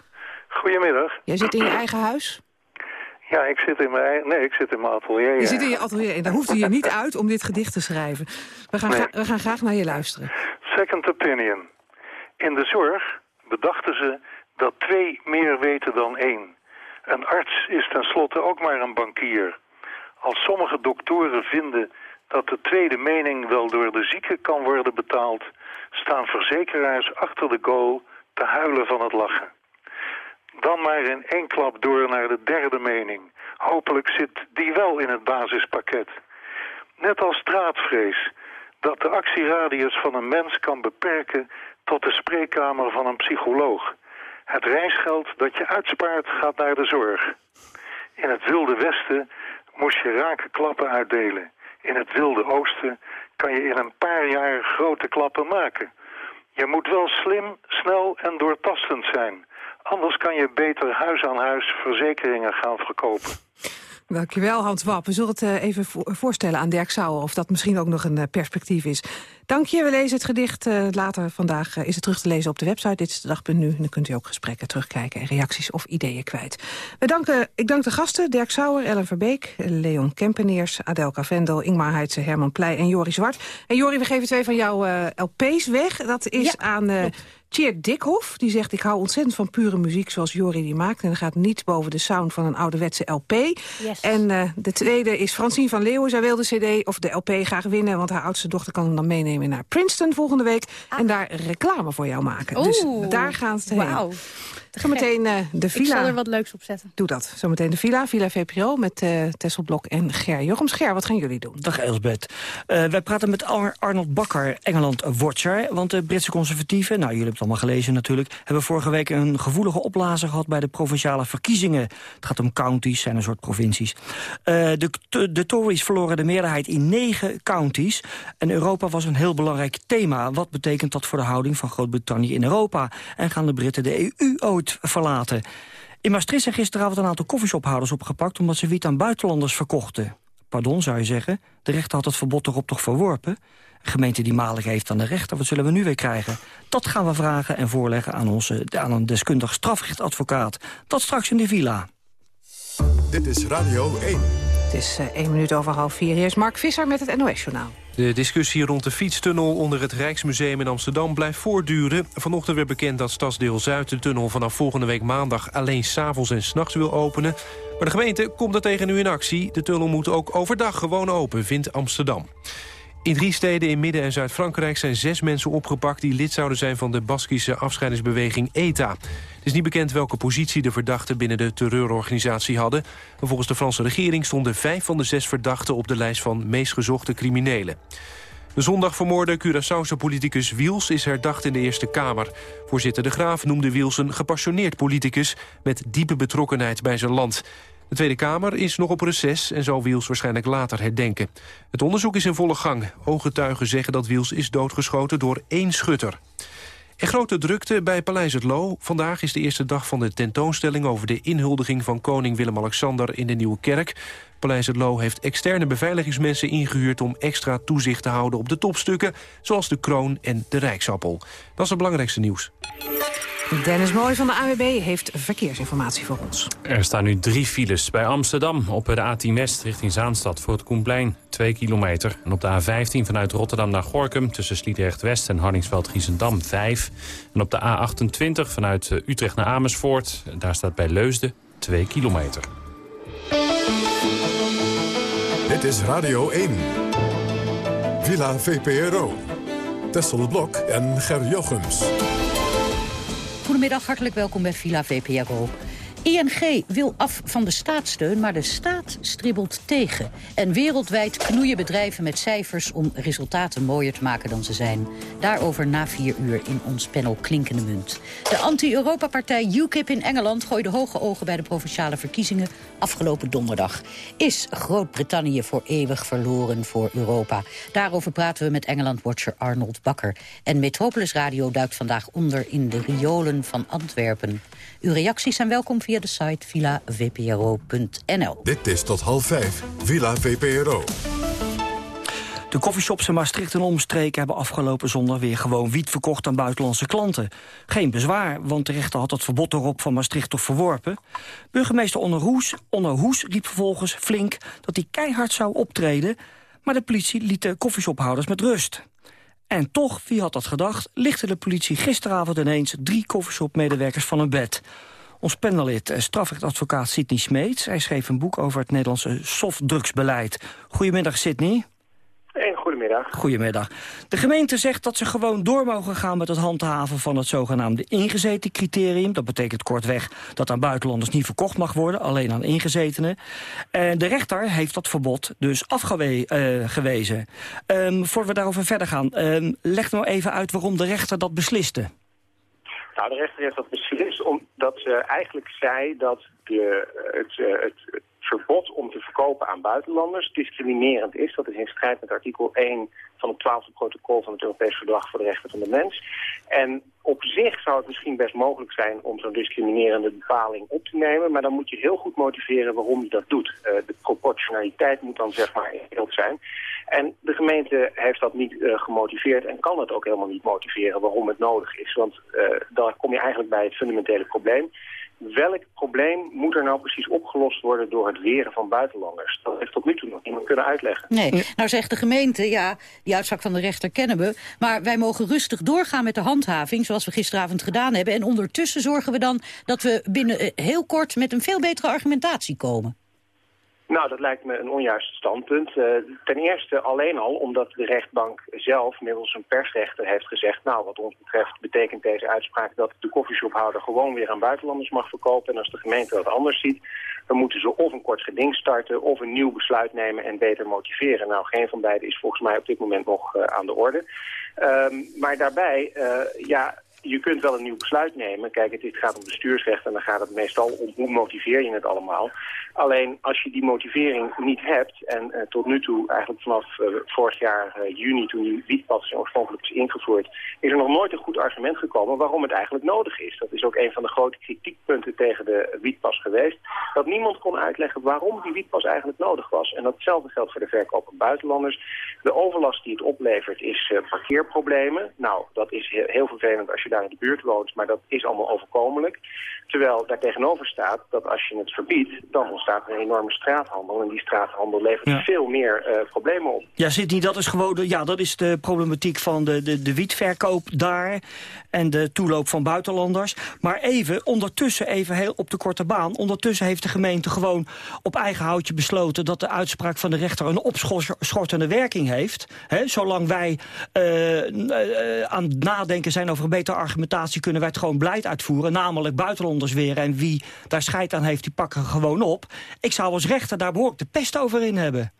Goedemiddag. Jij zit in je eigen huis. Ja, ik zit in mijn. Nee, ik zit in mijn atelier. Je ja. zit in je atelier en daar hoeft hij je niet uit om dit gedicht te schrijven. We gaan, Nee. we gaan graag naar je luisteren. Second opinion. In de zorg bedachten ze dat twee meer weten dan één. Een arts is tenslotte ook maar een bankier. Als sommige doktoren vinden dat de tweede mening wel door de zieke kan worden betaald... staan verzekeraars achter de goal te huilen van het lachen. Dan maar in één klap door naar de derde mening. Hopelijk zit die wel in het basispakket. Net als straatvrees, dat de actieradius van een mens kan beperken tot de spreekkamer van een psycholoog. Het reisgeld dat je uitspaart gaat naar de zorg. In het wilde westen moest je rake klappen uitdelen. In het wilde oosten kan je in een paar jaar grote klappen maken. Je moet wel slim, snel en doortastend zijn. Anders kan je beter huis aan huis verzekeringen gaan verkopen. Dankjewel, Hans Wap. We zullen het uh, even voorstellen aan Dirk Sauer... of dat misschien ook nog een uh, perspectief is. Dank je. We lezen het gedicht uh, later vandaag. is het terug te lezen op de website. Dit is de dag.nu. En dan kunt u ook gesprekken terugkijken... en reacties of ideeën kwijt. We danken, ik dank de gasten. Dirk Sauer, Ellen Verbeek, Leon Kempeneers... Adelka Vendel, Ingmar Heitse, Herman Pleij en Jori Zwart. En Jori, we geven twee van jouw LP's weg. Dat is ja, aan... Tjeerd Dikhoff, die zegt... ik hou ontzettend van pure muziek zoals Jori die maakt... en er gaat niet boven de sound van een ouderwetse LP. Yes. En uh, de tweede is Francine van Leeuwen. Zij wil de cd of de LP graag winnen... want haar oudste dochter kan hem dan meenemen naar Princeton volgende week... en daar reclame voor jou maken. Oeh, dus daar gaan ze heen. Wow. Zometeen uh, de villa. Ik zal er wat leuks op zetten. Doe dat. Zometeen de villa, Villa VPRO met uh, Tessel Blok en Ger. Jochem Ger, wat gaan jullie doen? Dag Elsbeth. Uh, wij praten met Ar Arnold Bakker, Engeland-watcher. Want de Britse conservatieven, nou jullie hebben het allemaal gelezen natuurlijk... hebben vorige week een gevoelige opblazer gehad bij de provinciale verkiezingen. Het gaat om counties, zijn een soort provincies. de, de Tories verloren de meerderheid in negen counties. En Europa was een heel belangrijk thema. Wat betekent dat voor de houding van Groot-Brittannië in Europa? En gaan de Britten de EU ooit verlaten. In Maastricht zijn gisteravond een aantal koffieshophouders opgepakt... omdat ze wiet aan buitenlanders verkochten. Pardon, zou je zeggen. De rechter had het verbod erop toch verworpen? Een gemeente die malig heeft aan de rechter. Wat zullen we nu weer krijgen? Dat gaan we vragen en voorleggen aan, onze, aan een deskundig strafrechtadvocaat. Dat straks in de villa. Dit is Radio 1. Het is uh, één minuut over half vier. Hier is Mark Visser met het NOS-journaal. De discussie rond de fietstunnel onder het Rijksmuseum in Amsterdam blijft voortduren. Vanochtend werd bekend dat Stadsdeel Zuid de tunnel vanaf volgende week maandag alleen s'avonds en s'nachts wil openen. Maar de gemeente komt er tegen nu in actie. De tunnel moet ook overdag gewoon open, vindt Amsterdam. In drie steden in Midden- en Zuid-Frankrijk zijn zes mensen opgepakt... die lid zouden zijn van de Baskische afscheidingsbeweging ETA. Het is niet bekend welke positie de verdachten binnen de terreurorganisatie hadden. volgens de Franse regering stonden vijf van de zes verdachten... op de lijst van meest gezochte criminelen. De zondag vermoorde Curaçaose politicus Wiels is herdacht in de Eerste Kamer. Voorzitter De Graaf noemde Wiels een gepassioneerd politicus... met diepe betrokkenheid bij zijn land. De Tweede Kamer is nog op reces en zal Wiels waarschijnlijk later herdenken. Het onderzoek is in volle gang. Ooggetuigen zeggen dat Wiels is doodgeschoten door één schutter. En grote drukte bij Paleis het Loo. Vandaag is de eerste dag van de tentoonstelling... over de inhuldiging van koning Willem-Alexander in de Nieuwe Kerk. Paleis het Loo heeft externe beveiligingsmensen ingehuurd... om extra toezicht te houden op de topstukken... zoals de kroon en de rijksappel. Dat is het belangrijkste nieuws. Dennis Mooi van de AWB heeft verkeersinformatie voor ons. Er staan nu drie files. Bij Amsterdam op de A10 West richting Zaanstad voor het Koenplein 2 kilometer. En op de A15 vanuit Rotterdam naar Gorkum tussen Sliedrecht West en Hardingsveld-Giezendam 5. En op de A28 vanuit eh, Utrecht naar Amersfoort. Daar staat bij Leusden 2 kilometer. Dit is Radio 1. Villa VPRO. Tessel Blok en Ger Jochems. Goedemiddag, hartelijk welkom bij Villa VPRO. ING wil af van de staatssteun, maar de staat stribbelt tegen. En wereldwijd knoeien bedrijven met cijfers om resultaten mooier te maken dan ze zijn. Daarover na vier uur in ons panel Klinkende Munt. De anti-Europa-partij UKIP in Engeland gooide hoge ogen bij de provinciale verkiezingen afgelopen donderdag. Is Groot-Brittannië voor eeuwig verloren voor Europa? Daarover praten we met Engeland-watcher Arnold Bakker. En Metropolis Radio duikt vandaag onder in de riolen van Antwerpen. Uw reacties zijn welkom via de site villavpro.nl. Dit is tot half vijf, Villa VPRO. De coffeeshops in Maastricht en omstreken hebben afgelopen zondag weer gewoon wiet verkocht aan buitenlandse klanten. Geen bezwaar, want de rechter had het verbod erop van Maastricht toch verworpen. Burgemeester Onderhoes, Onderhoes riep vervolgens flink dat hij keihard zou optreden, maar de politie liet de koffieshophouders met rust. En toch, wie had dat gedacht, lichtte de politie gisteravond ineens drie koffieshop-medewerkers van een bed. Ons panelid, eh, strafrechtadvocaat Sidney Smeets. Hij schreef een boek over het Nederlandse softdrugsbeleid. Goedemiddag, Sidney. Een goedemiddag. Goedemiddag. De gemeente zegt dat ze gewoon door mogen gaan met het handhaven van het zogenaamde ingezeten criterium. Dat betekent kortweg dat aan buitenlanders niet verkocht mag worden, alleen aan ingezetenen. En de rechter heeft dat verbod dus afgewezen. Uh, um, voor we daarover verder gaan, um, leg nou even uit waarom de rechter dat besliste. Nou, de rechter heeft dat beslist omdat ze eigenlijk zei dat de, het, eh, het, verbod om te verkopen aan buitenlanders discriminerend is. Dat is in strijd met artikel 1 van het 12e protocol van het Europees Verdrag voor de Rechten van de Mens. En op zich zou het misschien best mogelijk zijn om zo'n discriminerende bepaling op te nemen, maar dan moet je heel goed motiveren waarom je dat doet. Uh, de proportionaliteit moet dan zeg maar ingedeeld zijn. En de gemeente heeft dat niet uh, gemotiveerd en kan het ook helemaal niet motiveren waarom het nodig is. Want uh, dan kom je eigenlijk bij het fundamentele probleem welk probleem moet er nou precies opgelost worden door het weren van buitenlanders? Dat heeft tot nu toe nog niemand kunnen uitleggen. Nee, nou zegt de gemeente, ja, die uitspraak van de rechter kennen we... maar wij mogen rustig doorgaan met de handhaving, zoals we gisteravond gedaan hebben... en ondertussen zorgen we dan dat we binnen eh, heel kort met een veel betere argumentatie komen. Nou, dat lijkt me een onjuist standpunt. Uh, ten eerste alleen al omdat de rechtbank zelf middels een persrechter heeft gezegd... nou, wat ons betreft betekent deze uitspraak dat de koffieshophouder gewoon weer aan buitenlanders mag verkopen. En als de gemeente dat anders ziet, dan moeten ze of een kort geding starten... of een nieuw besluit nemen en beter motiveren. Nou, geen van beide is volgens mij op dit moment nog uh, aan de orde. Uh, maar daarbij, uh, ja, je kunt wel een nieuw besluit nemen. Kijk, het gaat om bestuursrecht en dan gaat het meestal om hoe motiveer je het allemaal. Alleen als je die motivering niet hebt en uh, tot nu toe eigenlijk vanaf uh, vorig jaar uh, juni toen die wietpas oorspronkelijk is ingevoerd, is er nog nooit een goed argument gekomen waarom het eigenlijk nodig is. Dat is ook een van de grote kritiekpunten tegen de wietpas geweest. Dat niemand kon uitleggen waarom die wietpas eigenlijk nodig was. En datzelfde geldt voor de verkoop van buitenlanders. De overlast die het oplevert is parkeerproblemen. Nou, dat is heel vervelend als je daar in de buurt woont, maar dat is allemaal overkomelijk. Terwijl daar tegenover staat dat als je het verbiedt, dan ontstaat een enorme straathandel. En die straathandel levert ja. veel meer uh, problemen op. Ja, Sidney, dat is gewoon de, ja, dat is de problematiek van de, de, de wietverkoop daar en de toeloop van buitenlanders. Maar even, ondertussen, even heel op de korte baan, ondertussen heeft de gemeente gewoon op eigen houtje besloten dat de uitspraak van de rechter een opschortende werking heeft. He, zolang wij uh, uh, aan het nadenken zijn over een betere argumentatie, kunnen wij het gewoon beleid uitvoeren, namelijk buitenlanders weer. En wie daar scheid aan heeft, die pakken gewoon op. Ik zou als rechter daar behoorlijk de pest over in hebben.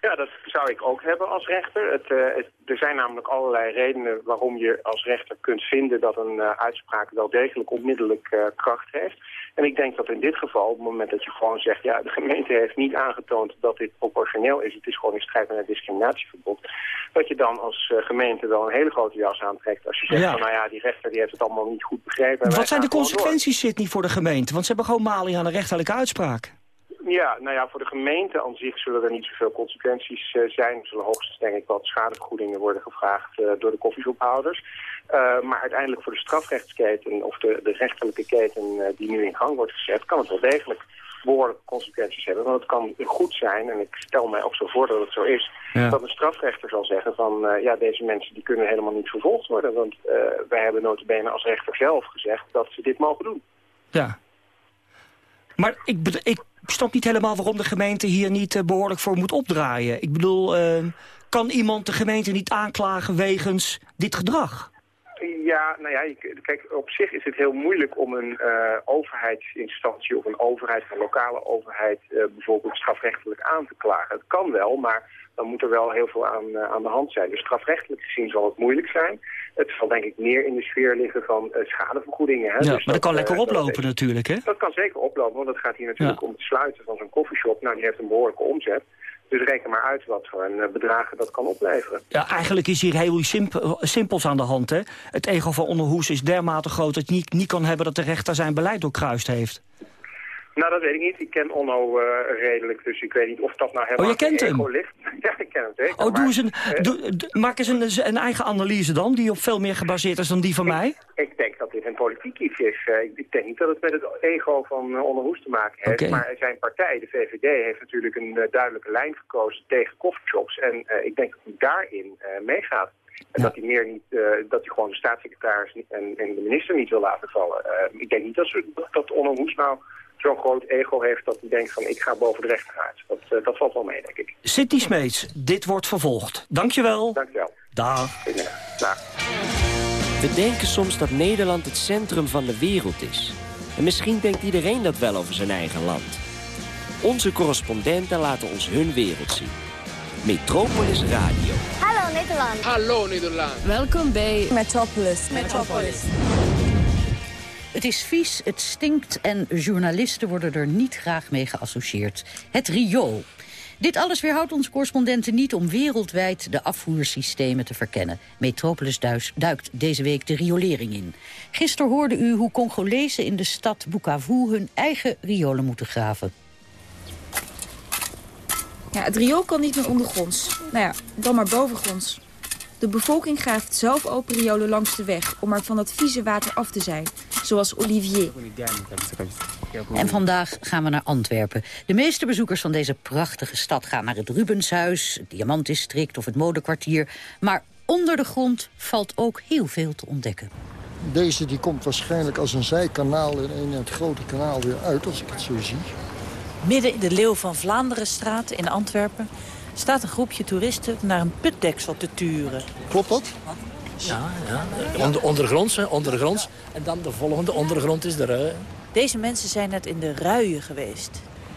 Ja, dat zou ik ook hebben als rechter. Het, uh, het, er zijn namelijk allerlei redenen waarom je als rechter kunt vinden dat een uh, uitspraak wel degelijk onmiddellijk uh, kracht heeft. En ik denk dat in dit geval, op het moment dat je gewoon zegt... ja, de gemeente heeft niet aangetoond dat dit proportioneel is... het is gewoon in strijd met het discriminatieverbod... dat je dan als gemeente wel een hele grote jas aantrekt... als je zegt ja. van, nou ja, die rechter die heeft het allemaal niet goed begrepen. Wat zijn de consequenties, Sidney, voor de gemeente? Want ze hebben gewoon maling aan een rechterlijke uitspraak. Ja, nou ja, voor de gemeente aan zich zullen er niet zoveel consequenties uh, zijn. Er zullen hoogstens denk ik wat schadevergoedingen worden gevraagd uh, door de koffieshophouders. Uh, maar uiteindelijk voor de strafrechtsketen of de, de rechterlijke keten die nu in gang wordt gezet, kan het wel degelijk behoorlijke consequenties hebben. Want het kan goed zijn, en ik stel mij ook zo voor dat het zo is, ja. dat een strafrechter zal zeggen van ja, deze mensen die kunnen helemaal niet vervolgd worden. Want wij hebben notabene als rechter zelf gezegd dat ze dit mogen doen. Ja. Maar ik, ik snap niet helemaal waarom de gemeente hier niet uh, behoorlijk voor moet opdraaien. Ik bedoel, uh, kan iemand de gemeente niet aanklagen wegens dit gedrag? Ja, nou ja, kijk, op zich is het heel moeilijk om een uh, overheidsinstantie of een overheid, een lokale overheid, uh, bijvoorbeeld strafrechtelijk aan te klagen. Het kan wel, maar dan moet er wel heel veel aan, uh, aan de hand zijn. Dus strafrechtelijk gezien zal het moeilijk zijn. Het zal denk ik meer in de sfeer liggen van uh, schadevergoedingen. Hè? Ja, dus maar dat, dat kan lekker oplopen dat, natuurlijk, hè? Dat kan zeker oplopen, want het gaat hier natuurlijk ja. om het sluiten van zo'n koffieshop. Nou, die heeft een behoorlijke omzet. Dus reken maar uit wat voor een bedragen dat kan opleveren. Ja, eigenlijk is hier heel simpel, simpels aan de hand. Hè? Het ego van Onderhoes is dermate groot dat je niet, niet kan hebben dat de rechter zijn beleid doorkruist heeft. Nou, dat weet ik niet. Ik ken Onno uh, redelijk, dus ik weet niet of dat nou helemaal oh, je kent hem? ligt. <laughs> ja, ik ken hem zeker. Oh, doe eens een, uh, doe, maak eens een, een, eigen analyse dan, die op veel meer gebaseerd is dan die van ik, mij. Ik denk dat dit een politiek iets is. Uh, ik denk niet dat het met het ego van Onno Hoes te maken heeft. Okay. Maar zijn partij, de VVD, heeft natuurlijk een duidelijke lijn gekozen tegen coffeeshops. En ik denk dat hij daarin meegaat. En ja. dat hij meer niet, uh, dat hij gewoon de staatssecretaris en, en, de minister niet wil laten vallen. Uh, ik denk niet dat, ze, dat Onno Hoes nou zo'n groot ego heeft dat hij denkt van ik ga boven de rechter uit. Dat, uh, dat valt wel mee, denk ik. Sidney Smeets, dit wordt vervolgd. Dankjewel. Dankjewel. Dag. Dag. We denken soms dat Nederland het centrum van de wereld is. En misschien denkt iedereen dat wel over zijn eigen land. Onze correspondenten laten ons hun wereld zien. Metropolis Radio. Hallo Nederland. Hallo Nederland. Welkom bij Metropolis. Metropolis. Het is vies, het stinkt en journalisten worden er niet graag mee geassocieerd. Het riool. Dit alles weerhoudt onze correspondenten niet om wereldwijd de afvoersystemen te verkennen. Metropolis duikt deze week de riolering in. Gisteren hoorde u hoe Congolezen in de stad Bukavu hun eigen riolen moeten graven. Ja, het riool kan niet meer ondergronds. Nou ja, dan maar bovengronds. De bevolking graaft zelf open riolen langs de weg... om er van dat vieze water af te zijn. Zoals Olivier. En vandaag gaan we naar Antwerpen. De meeste bezoekers van deze prachtige stad gaan naar het Rubenshuis... het Diamantdistrict of het Modekwartier. Maar onder de grond valt ook heel veel te ontdekken. Deze die komt waarschijnlijk als een zijkanaal in het grote kanaal weer uit, als ik het zo zie. Midden in de Leeuw van Vlaanderenstraat in Antwerpen staat een groepje toeristen naar een putdeksel te turen. Klopt dat? Ja, ja. Onder, ondergronds, hè, ondergronds. En dan de volgende ondergrond is de Rui. Deze mensen zijn net in de Ruien geweest.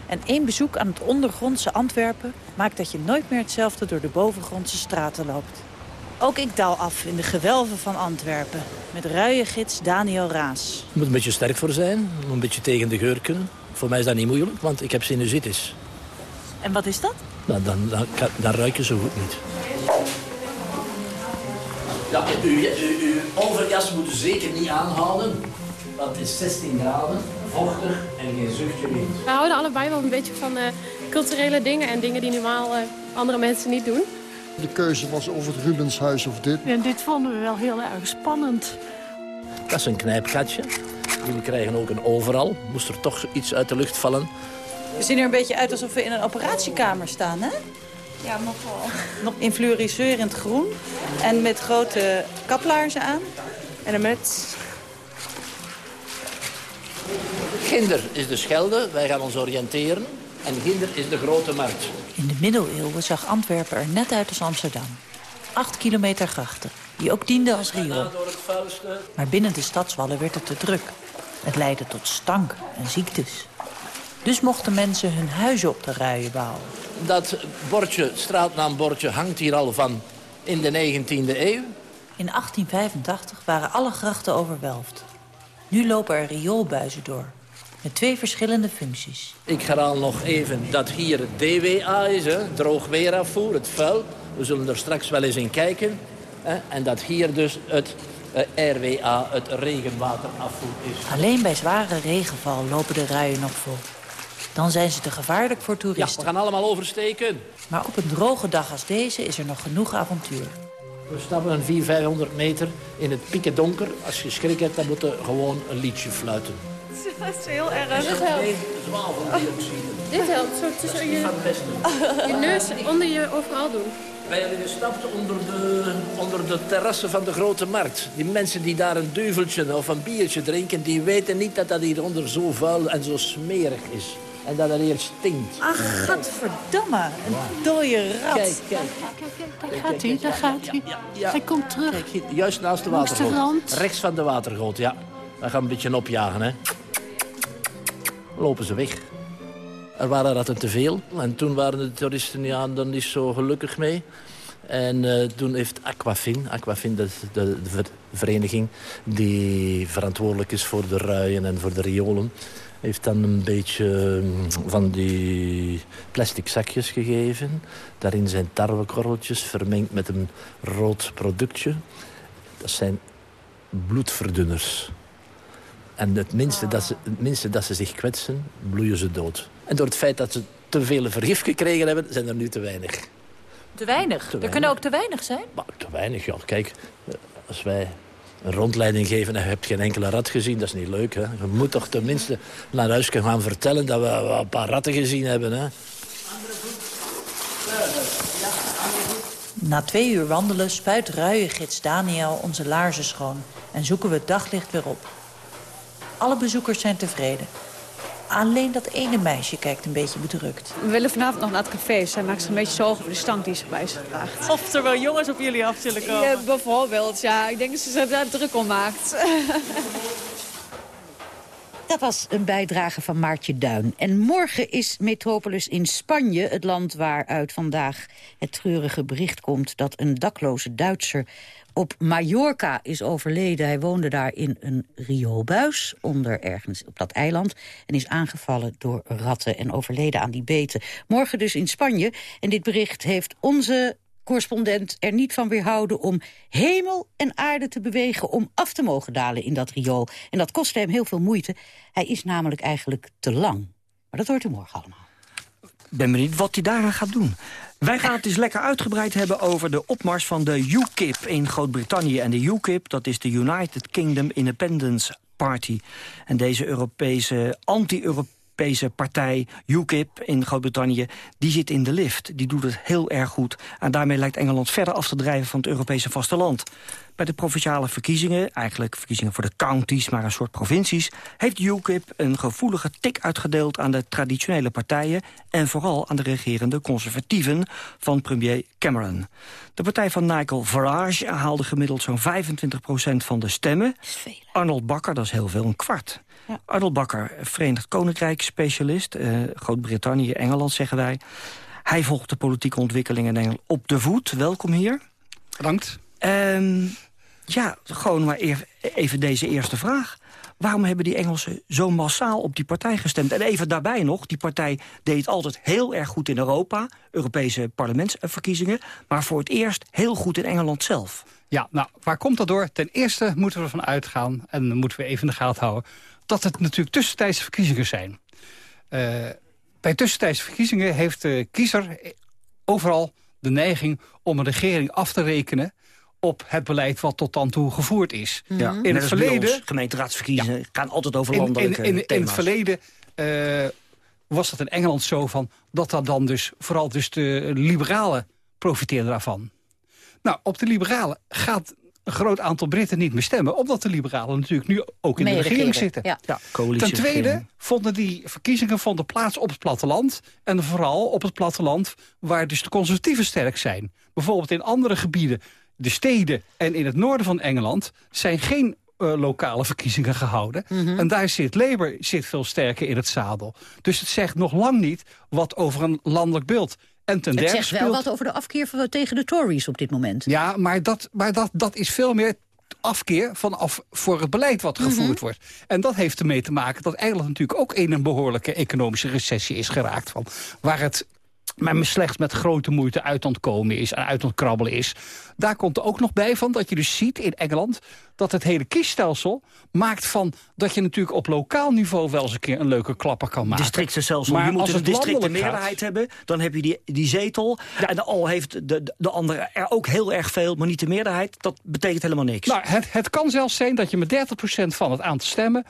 En één bezoek aan het ondergrondse Antwerpen... maakt dat je nooit meer hetzelfde door de bovengrondse straten loopt. Ook ik daal af in de gewelven van Antwerpen. Met ruiengids Daniel Raas. Je moet een beetje sterk voor zijn. Een beetje tegen de geur kunnen. Voor mij is dat niet moeilijk, want ik heb sinusitis. En wat is dat? Nou, dan, dan, dan ruik je zo goed niet. Ja, uw, uw, uw overjas moet u zeker niet aanhouden. Want het is 16 graden, vochtig en geen zuchtje wind. We houden allebei wel een beetje van uh, culturele dingen en dingen die normaal uh, andere mensen niet doen. De keuze was of het Rubenshuis of dit. En dit vonden we wel heel erg spannend. Dat is een knijpkatje. Jullie krijgen ook een overal. Moest er toch iets uit de lucht vallen. We zien er een beetje uit alsof we in een operatiekamer staan, hè? Ja, nog wel. Nog in fluoriserend groen. En met grote kaplaarzen aan. En een muts. Ginder is de Schelde. Wij gaan ons oriënteren. En Ginder is de Grote Markt. In de middeleeuwen zag Antwerpen er net uit als Amsterdam. Acht kilometer grachten, die ook dienden als riool. Maar binnen de stadswallen werd het te druk. Het leidde tot stank en ziektes. Dus mochten mensen hun huizen op de rijen bouwen. Dat bordje, straatnaambordje, hangt hier al van in de 19e eeuw. In 1885 waren alle grachten overwelfd. Nu lopen er rioolbuizen door. Met twee verschillende functies. Ik herhaal nog even dat hier het DWA is, hè, droogweerafvoer, het vuil. We zullen er straks wel eens in kijken. Hè, en dat hier dus het uh, RWA, het regenwaterafvoer is. Alleen bij zware regenval lopen de ruien nog vol. Dan zijn ze te gevaarlijk voor toeristen. Ja, we gaan allemaal oversteken. Maar op een droge dag als deze is er nog genoeg avontuur. We stappen een 400, 500 meter in het pieken donker. Als je schrik hebt, dan moet je gewoon een liedje fluiten. Dat is heel erg. Dit helpt. Dit helpt. Zo tussen je, je neus onder je overal doen. Wij hebben gestapt onder de, onder de terrassen van de Grote Markt. Die mensen die daar een duveltje of een biertje drinken... die weten niet dat dat hieronder zo vuil en zo smerig is. En dat het hier stinkt. Ach, godverdamme. Een dode rat. Kijk, kijk. Daar gaat hij, daar gaat hij. Hij komt terug. Kijk, hier, juist naast de watergoot. Rechts van de watergoot, ja. We gaan een beetje opjagen, hè. Lopen ze weg. Er waren ratten te veel. En toen waren de toeristen ja, dan niet zo gelukkig mee. En uh, toen heeft Aquafin, Aquafin dat is de, de, vereniging... die verantwoordelijk is voor de ruien en voor de riolen... heeft dan een beetje van die plastic zakjes gegeven. Daarin zijn tarwekorreltjes vermengd met een rood productje. Dat zijn bloedverdunners. En het minste, dat ze, het minste dat ze zich kwetsen, bloeien ze dood. En door het feit dat ze te veel vergif gekregen hebben, zijn er nu te weinig. Te weinig? er kunnen ook te weinig zijn? Maar, te weinig, ja. Kijk, als wij een rondleiding geven en je hebt geen enkele rat gezien, dat is niet leuk. Hè? Je moet toch tenminste naar huis gaan vertellen dat we een paar ratten gezien hebben. Hè? Na twee uur wandelen spuit ruiengids Daniel onze laarzen schoon... en zoeken we het daglicht weer op. Alle bezoekers zijn tevreden. Alleen dat ene meisje kijkt een beetje bedrukt. We willen vanavond nog naar het café. Zij maakt zich een beetje zorgen over de stank die ze bij zich draagt. Of er wel jongens op jullie af zullen komen. Ja, bijvoorbeeld, ja. Ik denk dat ze zich daar druk om maakt. <laughs> Dat was een bijdrage van Maartje Duin. En morgen is Metropolis in Spanje, het land waaruit vandaag het treurige bericht komt... dat een dakloze Duitser op Mallorca is overleden. Hij woonde daar in een rioolbuis onder ergens op dat eiland... en is aangevallen door ratten en overleden aan die beten. Morgen dus in Spanje. En dit bericht heeft onze correspondent er niet van weerhouden om hemel en aarde te bewegen om af te mogen dalen in dat riool. En dat kostte hem heel veel moeite. Hij is namelijk eigenlijk te lang. Maar dat hoort u morgen allemaal. ben benieuwd wat hij daaraan gaat doen. Wij gaan het eens lekker uitgebreid hebben over de opmars van de UKIP in Groot-Brittannië. En de UKIP, dat is de United Kingdom Independence Party. En deze Europese, anti-Europese Europese partij UKIP in Groot-Brittannië... die zit in de lift. Die doet het heel erg goed. En daarmee lijkt Engeland verder af te drijven van het Europese vasteland. Bij de provinciale verkiezingen, eigenlijk verkiezingen voor de counties... maar een soort provincies, heeft UKIP een gevoelige tik uitgedeeld... aan de traditionele partijen en vooral aan de regerende conservatieven... van premier Cameron. De partij van Nigel Farage haalde gemiddeld zo'n 25% van de stemmen. Arnold Bakker, dat is heel veel, een kwart. Ja. Arnold Bakker, Verenigd Koninkrijk specialist. Uh, Groot-Brittannië, Engeland zeggen wij. Hij volgt de politieke ontwikkelingen in Engeland op de voet. Welkom hier. Bedankt. Um, ja, gewoon maar even deze eerste vraag. Waarom hebben die Engelsen zo massaal op die partij gestemd? En even daarbij nog, die partij deed altijd heel erg goed in Europa... Europese parlementsverkiezingen... maar voor het eerst heel goed in Engeland zelf. Ja, nou, waar komt dat door? Ten eerste moeten we ervan uitgaan... en moeten we even in de gaten houden dat het natuurlijk tussentijdse verkiezingen zijn. Uh, bij tussentijdse verkiezingen heeft de kiezer overal de neiging om een regering af te rekenen op het beleid wat tot dan toe gevoerd is. Ja. In het verleden... Gemeenteraadsverkiezingen gaan altijd over landelijke in, in, in, in het verleden uh, was dat in Engeland zo van... dat dat dan dus vooral dus de liberalen profiteerden daarvan. Nou, op de liberalen gaat een groot aantal Britten niet meer stemmen. Omdat de liberalen natuurlijk nu ook in de regering zitten. Ja. Ja. Ten tweede vonden die verkiezingen vonden plaats op het platteland. En vooral op het platteland waar dus de conservatieven sterk zijn. Bijvoorbeeld in andere gebieden, de steden en in het noorden van Engeland... zijn geen uh, lokale verkiezingen gehouden. Mhm. En daar zit Labour zit veel sterker in het zadel. Dus het zegt nog lang niet wat over een landelijk beeld. En ten het zegt wel wat over de afkeer tegen de Tories op dit moment. Ja, maar dat, maar dat, dat is veel meer afkeer vanaf voor het beleid wat gevoerd mhm. wordt. En dat heeft ermee te maken dat Engeland natuurlijk ook in een behoorlijke economische recessie is geraakt. Van, waar het maar slechts met grote moeite uit ontkomen is en uit ontkrabbelen is. Daar komt er ook nog bij van dat je dus ziet in Engeland... dat het hele kiesstelsel maakt van dat je natuurlijk op lokaal niveau... wel eens een keer een leuke klapper kan maken. Districtenstelsel. Maar je moet een district meerderheid hebben, dan heb je die, die zetel. Ja. En al heeft de, de andere er ook heel erg veel, maar niet de meerderheid. Dat betekent helemaal niks. Nou, het, het kan zelfs zijn dat je met 30% van het aantal stemmen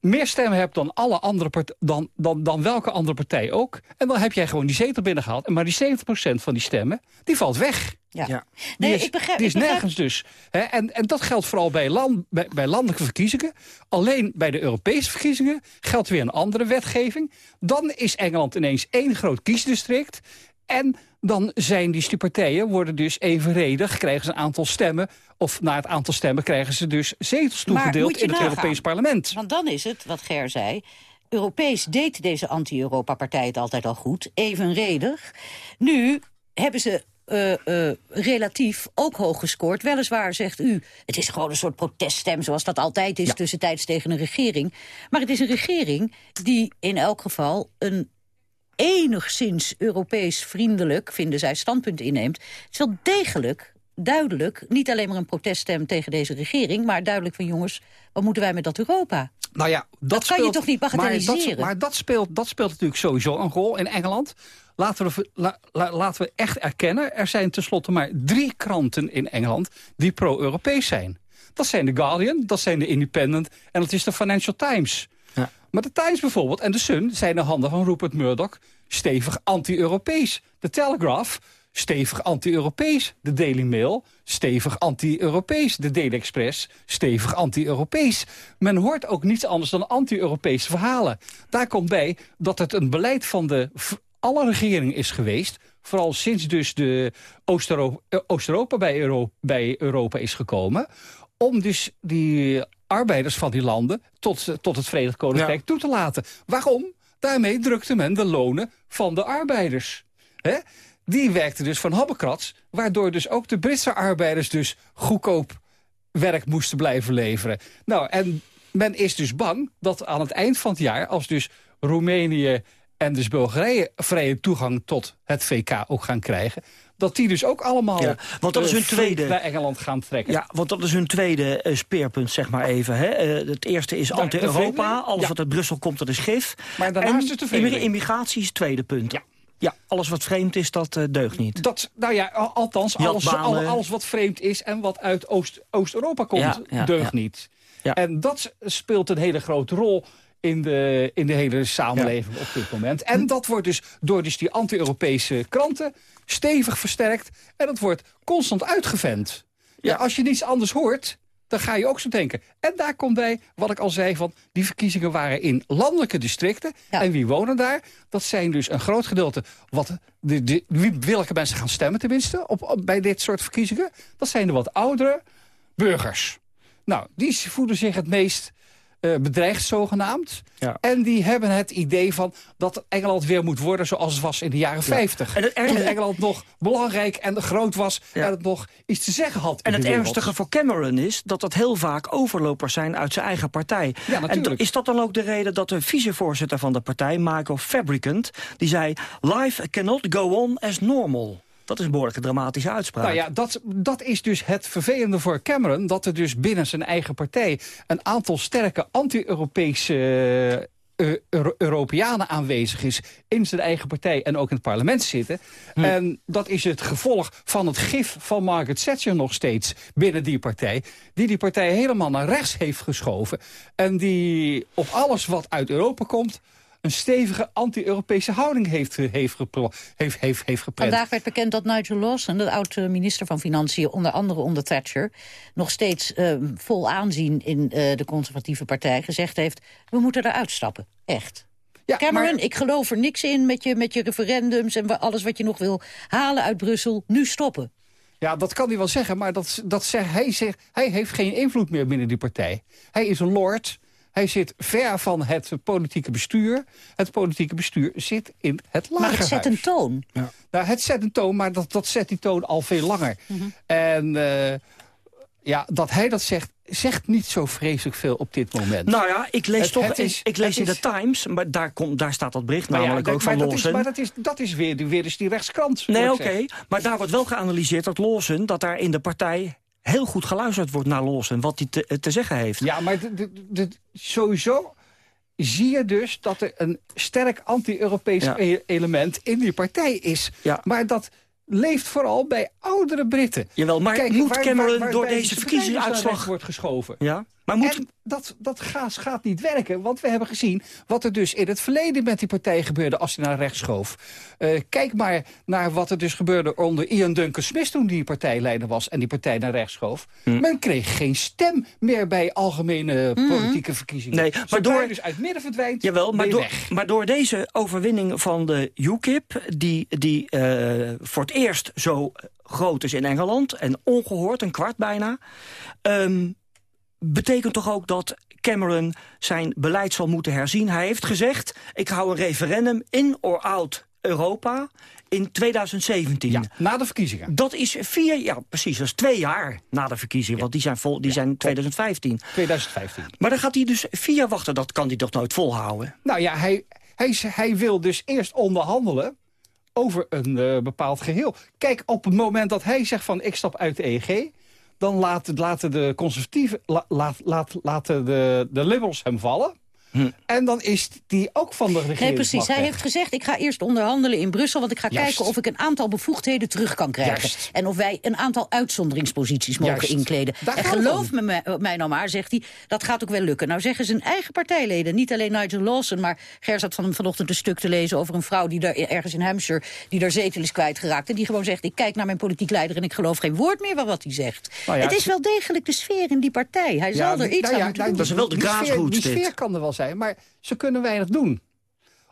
meer stemmen hebt dan, alle andere dan, dan, dan welke andere partij ook. En dan heb jij gewoon die zetel binnengehaald. En maar die 70% van die stemmen, die valt weg. Ja. ja. Nee, is, ik begrijp, die is nergens dus. en, en dat geldt vooral bij, land, bij, bij, landelijke verkiezingen. Alleen bij de Europese verkiezingen geldt weer een andere wetgeving. Dan is Engeland ineens één groot kiesdistrict. En dan zijn die partijen worden dus evenredig, krijgen ze een aantal stemmen... of na het aantal stemmen krijgen ze dus zetels toegedeeld in het Europees Parlement. Want dan is het, wat Ger zei... Europees deed deze anti-Europa-partij het altijd al goed, evenredig. Nu hebben ze uh, uh, relatief ook hoog gescoord. Weliswaar zegt u, het is gewoon een soort proteststem... zoals dat altijd is tussentijds tegen een regering. Maar het is een regering die in elk geval een enigszins Europees vriendelijk, vinden zij, standpunt inneemt. Het is wel degelijk, duidelijk, niet alleen maar een proteststem tegen deze regering... maar duidelijk van jongens, wat moeten wij met dat Europa? Nou ja, dat, dat kan je toch niet bagatelliseren? Maar, dat, maar dat, speelt, dat speelt natuurlijk sowieso een rol in Engeland. Laten we, laten we echt erkennen, er zijn tenslotte maar drie kranten in Engeland... die pro-Europees zijn. Dat zijn The Guardian, dat zijn de Independent en dat is de Financial Times... Maar de Times bijvoorbeeld en de Sun zijn de handen van Rupert Murdoch stevig anti-Europees. De Telegraph, stevig anti-Europees. De Daily Mail, stevig anti-Europees. De Daily Express, stevig anti-Europees. Men hoort ook niets anders dan anti-Europese verhalen. Daar komt bij dat het een beleid van de alle regeringen is geweest... vooral sinds dus de Oost-Europa bij, bij Europa is gekomen... om dus die arbeiders van die landen tot, tot het Verenigd Koninkrijk toe te laten. Waarom? Daarmee drukte men de lonen van de arbeiders. Hè? Die werkten dus van habbekrats, waardoor dus ook de Britse arbeiders dus goedkoop werk moesten blijven leveren. Nou, en men is dus bang dat aan het eind van het jaar, als dus Roemenië en dus Bulgarije vrije toegang tot het VK ook gaan krijgen dat die dus ook allemaal ja, want dat is hun tweede, naar Engeland gaan trekken. Ja, want dat is hun tweede uh, speerpunt, zeg maar even. Hè. Uh, het eerste is anti-Europa. Alles wat uit Brussel komt, dat is gif. Maar daarnaast is het de immigratie is het tweede punt. Ja. Ja, alles wat vreemd is, dat uh, deugt niet. Dat, nou ja, althans, alles, alles, wat vreemd is en wat uit Oost-Europa komt, deugt niet. En dat speelt een hele grote rol in de, in de hele samenleving op dit moment. En dat wordt dus door dus die anti-Europese kranten stevig versterkt. En dat wordt constant uitgevent. Ja. als je niets anders hoort, dan ga je ook zo denken. En daar komt bij, wat ik al zei, van die verkiezingen waren in landelijke districten. En wie wonen daar? Dat zijn dus een groot gedeelte. Wat de, de, wie, welke mensen gaan stemmen tenminste op, op, bij dit soort verkiezingen? Dat zijn de wat oudere burgers. Nou, die voelen zich het meest uh, bedreigd zogenaamd. Ja. En die hebben het idee van dat Engeland weer moet worden zoals het was in de jaren 50. En het Toen Engeland nog belangrijk en groot was en het nog iets te zeggen had. En het ernstige voor Cameron is dat dat heel vaak overlopers zijn uit zijn eigen partij. En is dat dan ook de reden dat de vicevoorzitter van de partij, Michael Fabricant, die zei... Life cannot go on as normal. Dat is een behoorlijke dramatische uitspraak. Nou ja, dat, dat is dus het vervelende voor Cameron... dat er dus binnen zijn eigen partij... een aantal sterke anti-Europese uh, Europeanen aanwezig is in zijn eigen partij en ook in het parlement zitten. Hm. En dat is het gevolg van het gif van Margaret Thatcher nog steeds binnen die partij. Die die partij helemaal naar rechts heeft geschoven. En die op alles wat uit Europa komt een stevige anti-Europese houding heeft, heeft, heeft, heeft, heeft geprent. Vandaag werd bekend dat Nigel Lawson, de oud-minister van Financiën... onder andere onder Thatcher, nog steeds uh, vol aanzien in uh, de conservatieve partij... gezegd heeft, we moeten eruit stappen. Echt. Ja, Cameron, maar... ik geloof er niks in met je, met je referendums... en alles wat je nog wil halen uit Brussel, nu stoppen. Ja, dat kan hij wel zeggen, maar dat, dat zegt, hij, zegt, hij heeft geen invloed meer binnen die partij. Hij is een lord hij zit ver van het politieke bestuur. Het politieke bestuur zit in het lagerhuis. Maar het zet een toon. Ja. Nou, het zet een toon, maar dat, dat zet die toon al veel langer. Mhm. En uh, ja, dat hij dat zegt, zegt niet zo vreselijk veel op dit moment. Nou ja, ik lees, toch, is, ik lees in de Times, maar daar, komt, daar staat dat bericht namelijk ook van Lawson. maar dat is, dat is weer, weer eens die rechtskrant. Nee, oké, maar daar wordt wel geanalyseerd dat Lawson, dat daar in de partij heel goed geluisterd wordt naar Lawson, wat hij te, te zeggen heeft. Ja, maar sowieso zie je dus dat er een sterk anti-Europees e- element in die partij is. Ja. Maar dat leeft vooral bij oudere Britten. Jawel, maar Kijk, moet Cameron door deze verkiezingsuitslag... wordt geschoven. Ja? Maar moet... En dat, dat gaat, gaat, niet werken, want we hebben gezien... wat er dus in het verleden met die partij gebeurde als hij naar rechts schoof. Uh, kijk maar naar wat er dus gebeurde onder Ian Duncan Smith... toen die partijleider was en die partij naar rechts schoof. Hm. Men kreeg geen stem meer bij algemene hm. politieke verkiezingen. Nee, maar door... dus uit midden verdwijnt, Jawel, maar door, maar door deze overwinning van de UKIP... die, die uh, voor het eerst zo groot is in Engeland... en ongehoord, een kwart bijna... Um, betekent toch ook dat Cameron zijn beleid zal moeten herzien. Hij heeft gezegd, ik hou een referendum in or out Europa in 2017. Ja, na de verkiezingen. Dat is vier jaar, precies, dat is twee jaar na de verkiezingen. Want die zijn, vol, die zijn 2015. 2015. Maar dan gaat hij dus vier jaar wachten. Dat kan hij toch nooit volhouden? Nou ja, hij, hij, hij wil dus eerst onderhandelen over een uh, bepaald geheel. Kijk, op het moment dat hij zegt van ik stap uit de EG dan laten, laten de conservatieven, laat, laat, laten de, de liberals hem vallen. Hm. En dan is die ook van de regering. Nee, precies. Hij heeft gezegd, ik ga eerst onderhandelen in Brussel... want ik ga kijken of ik een aantal bevoegdheden terug kan krijgen. En of wij een aantal uitzonderingsposities mogen inkleden. en geloof me, mij nou maar, zegt hij, dat gaat ook wel lukken. Nou zeggen zijn eigen partijleden, niet alleen Nigel Lawson... maar Ger zat van hem vanochtend een stuk te lezen over een vrouw... die daar ergens in Hampshire, die daar zetel is kwijtgeraakt... en die gewoon zegt, ik kijk naar mijn politiek leider... en ik geloof geen woord meer van wat hij zegt. Nou het is wel degelijk de sfeer in die partij. Hij zal er iets nou aan moeten doen. Dat is wel de graasgoed. Die sfeer kan er wel zijn maar ze kunnen weinig doen.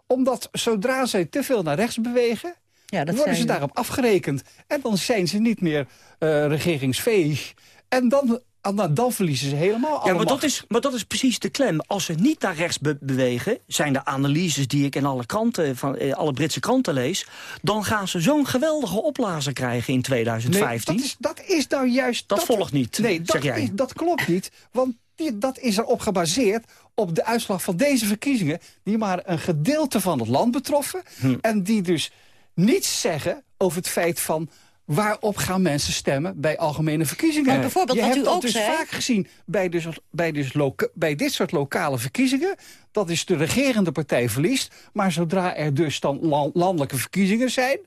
Omdat zodra ze te veel naar rechts bewegen... Ja, dat worden ze daarop afgerekend. En dan zijn ze niet meer uh, regeringsveeg. En dan nou, dan verliezen ze helemaal Ja, maar dat, is, maar dat is precies de klem. Als ze niet naar rechts bewegen, zijn de analyses die ik in alle, kranten, van, eh, alle Britse kranten lees... dan gaan ze zo'n geweldige opblazer krijgen in 2015. Nee, dat, is, dat is nou juist... Dat, volgt niet, nee, dat, zeg jij. Is, dat klopt niet, want die, dat is erop gebaseerd op de uitslag van deze verkiezingen... die maar een gedeelte van het land betroffen... Hm. en die dus niets zeggen over het feit van waarop gaan mensen stemmen bij algemene verkiezingen. Maar bijvoorbeeld, Je wat hebt u ook dus zei- vaak gezien bij, dus, bij, dus bij dit soort lokale verkiezingen. Dat is de regerende partij verliest. Maar zodra er dus dan la- landelijke verkiezingen zijn...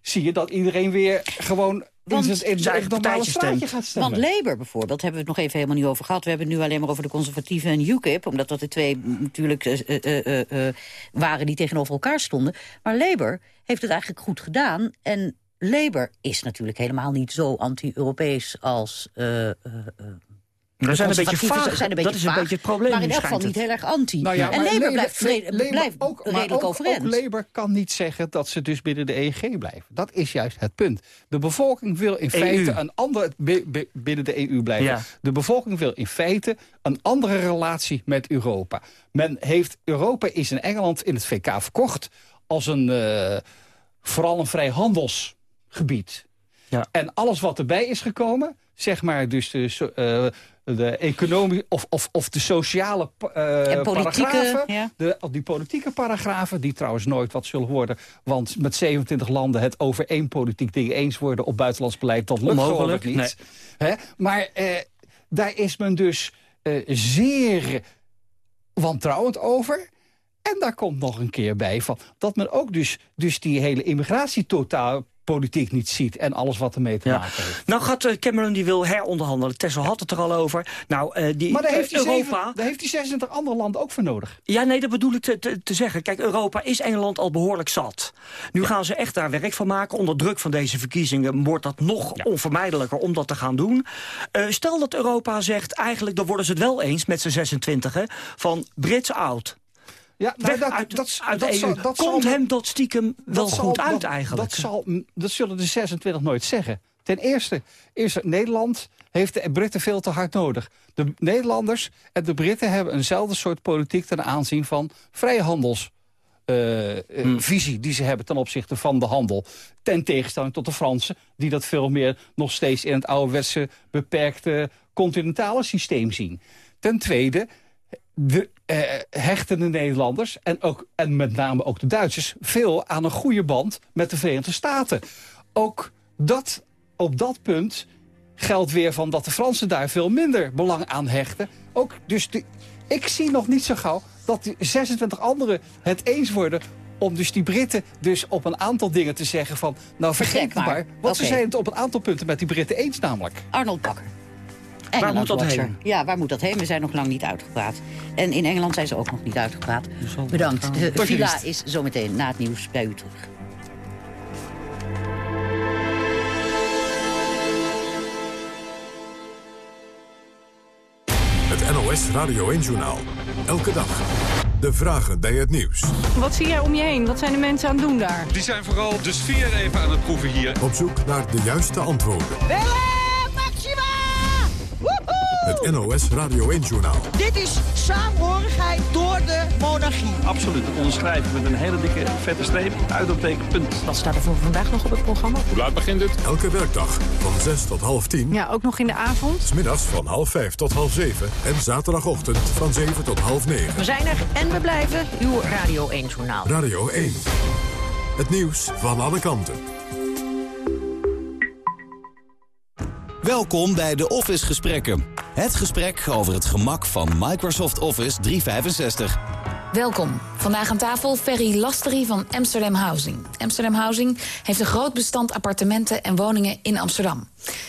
zie je dat iedereen weer gewoon in Want- het, zijn het normale partijtje straatje stemt. gaat stemmen. Want Labour bijvoorbeeld, hebben we het nog even helemaal niet over gehad. We hebben het nu alleen maar over de conservatieven en UKIP. Omdat dat de twee natuurlijk eh, eh, eh, eh, waren die tegenover elkaar stonden. Maar Labour heeft het eigenlijk goed gedaan. En Labour is natuurlijk helemaal niet zo anti-Europees als... eh, eh, eh, We zijn een beetje vaag. zijn een Dat beetje is een vaag, beetje het probleem, Maar in elk geval niet heel erg anti. Nou ja, en Labour Labour- blijft, vrede- Labour blijft ook, redelijk ook, overeind. Ook Labour kan niet zeggen dat ze dus binnen de EEG blijven. Dat is juist het punt. De bevolking wil in EU. feite een bi- binnen de EU blijven. Ja. De bevolking wil in feite een andere relatie met Europa. Men heeft... Europa is in Engeland in het VK verkocht als een... eh, vooral een vrijhandelsgebied. Ja. En alles wat erbij is gekomen, zeg maar dus de, eh, de economie of, of, of de sociale En politieke, paragrafen, ja. de, die politieke paragrafen, die trouwens nooit wat zullen worden, want met 27 landen het over één politiek ding eens worden op buitenlands beleid, dat lukt Onmogelijk, gewoon niet. Hè? Maar eh, daar is men dus zeer wantrouwend over. En daar komt nog een keer bij van dat men ook dus, dus die hele immigratietotaalpolitiek niet ziet en alles wat ermee te Ja. maken heeft. Nou gaat eh, Cameron die wil heronderhandelen. Tessel had het er al over. Nou, eh, die, Maar daar heeft, eh, Europa... zeven- daar heeft hij 26 andere landen ook voor nodig. Ja, nee, dat bedoel ik te, te, te zeggen. Kijk, Europa is Engeland al behoorlijk zat. Nu gaan ze echt daar werk van maken. Onder druk van deze verkiezingen wordt dat nog onvermijdelijker om dat te gaan doen. Stel dat Europa zegt, eigenlijk, dan worden ze het wel eens met z'n 26 van Brits out. Ja, nou, dat, uit, dat, uit dat de zal- EU. dat Komt zal- hem dat stiekem wel zal- goed uit eigenlijk? Dat, zal, dat zullen de 26 nooit zeggen. Ten eerste is Nederland heeft de Britten veel te hard nodig. De Nederlanders en de Britten hebben eenzelfde soort politiek ten aanzien van vrijhandels. Hmm. visie die ze hebben ten opzichte van de handel. Ten tegenstelling tot de Fransen, die dat veel meer nog steeds in het ouderwetse beperkte continentale systeem zien. Ten tweede, de, eh, hechten de Nederlanders en, ook, en met name ook de Duitsers... veel aan een goede band met de Verenigde Staten. Ook dat, op dat punt geldt weer van dat de Fransen daar veel minder belang aan hechten. Ook, dus de, ik zie nog niet zo gauw dat die 26 anderen het eens worden om dus die Britten dus op een aantal dingen te zeggen van... nou vergeet maar. maar, want ze zijn het op een aantal punten met die Britten eens namelijk. Arnold Bakker. Waar moet dat Watcher. heen? Ja, waar moet dat heen? We zijn nog lang niet uitgepraat. En in Engeland zijn ze ook nog niet uitgepraat. Bedankt. De Tot villa is zometeen na het nieuws bij u terug. Het NOS Radio 1-journaal. Elke dag. De vragen bij het nieuws. Wat zie jij om je heen? Wat zijn de mensen aan het doen daar? Die zijn vooral de sfeer even aan het proeven hier. Op zoek naar de juiste antwoorden. Het NOS Radio 1-journaal. Dit is saamhorigheid door de monarchie. Absoluut, ik met een hele dikke vette streep, uitroepteken, punt. Wat staat er voor vandaag nog op het programma? Hoe laat begint het? Elke werkdag van 6 tot half 10. Ja, ook nog in de avond. Smiddags van half 5 tot half 7. En zaterdagochtend van 7 tot half 9. We zijn er en we blijven. Uw Radio 1 Journaal. Radio 1. Het nieuws van alle kanten. Welkom bij de Office Gesprekken. Het gesprek over het gemak van Microsoft Office 365. Welkom. Vandaag aan tafel Ferry Lastery van Amsterdam Housing. Amsterdam Housing heeft een groot bestand appartementen en woningen in Amsterdam.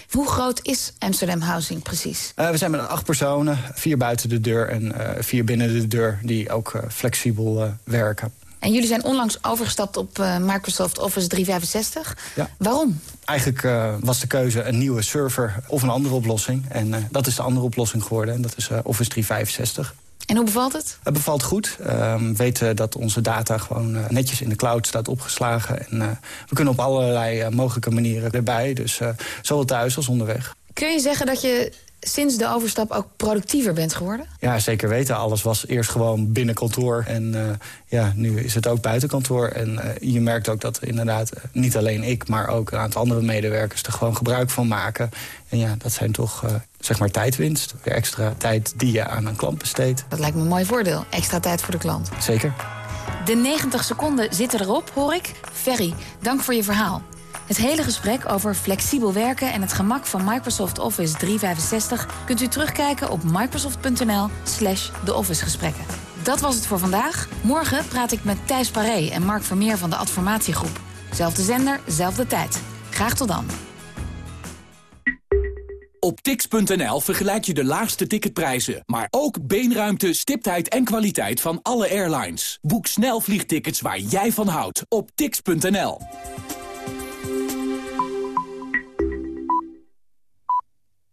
Hoe groot is Amsterdam Housing precies? Eh, we zijn met acht personen, vier buiten de deur en eh, vier binnen de deur... die ook eh, flexibel eh, werken. En jullie zijn onlangs overgestapt op eh, Microsoft Office 365. Ja. Waarom? Eigenlijk eh, was de keuze een nieuwe server of een andere oplossing. En eh, dat is de andere oplossing geworden en dat is Office 365. En hoe bevalt het? Het bevalt goed. Ehm, we weten dat onze data gewoon netjes in de cloud staat opgeslagen. En we kunnen op allerlei mogelijke manieren erbij. Dus zowel thuis als onderweg. Kun je zeggen dat je sinds de overstap ook productiever bent geworden? Ja, zeker weten. Alles was eerst gewoon binnen kantoor. En uh, ja, nu is het ook buiten kantoor. En uh, je merkt ook dat inderdaad uh, niet alleen ik... maar ook een aantal andere medewerkers er gewoon gebruik van maken. En ja, dat zijn toch zeg maar tijdwinst. Weer extra tijd die je aan een klant besteedt. Dat lijkt me een mooi voordeel. Extra tijd voor de klant. Zeker. De 90 seconden zitten erop, hoor ik. Ferry, dank voor je verhaal. Het hele gesprek over flexibel werken en het gemak van Microsoft Office 365... kunt u terugkijken op microsoft.nl slash deofficegesprekken. Dat was het voor vandaag. Morgen praat ik met Thijs Paré en Mark Vermeer van de Adformatiegroep. Zelfde zender, zelfde tijd. Graag tot dan. Op tix.nl vergelijk je de laagste ticketprijzen, maar ook beenruimte, stiptheid en kwaliteit van alle airlines. Boek snel vliegtickets waar jij van houdt op tix.nl.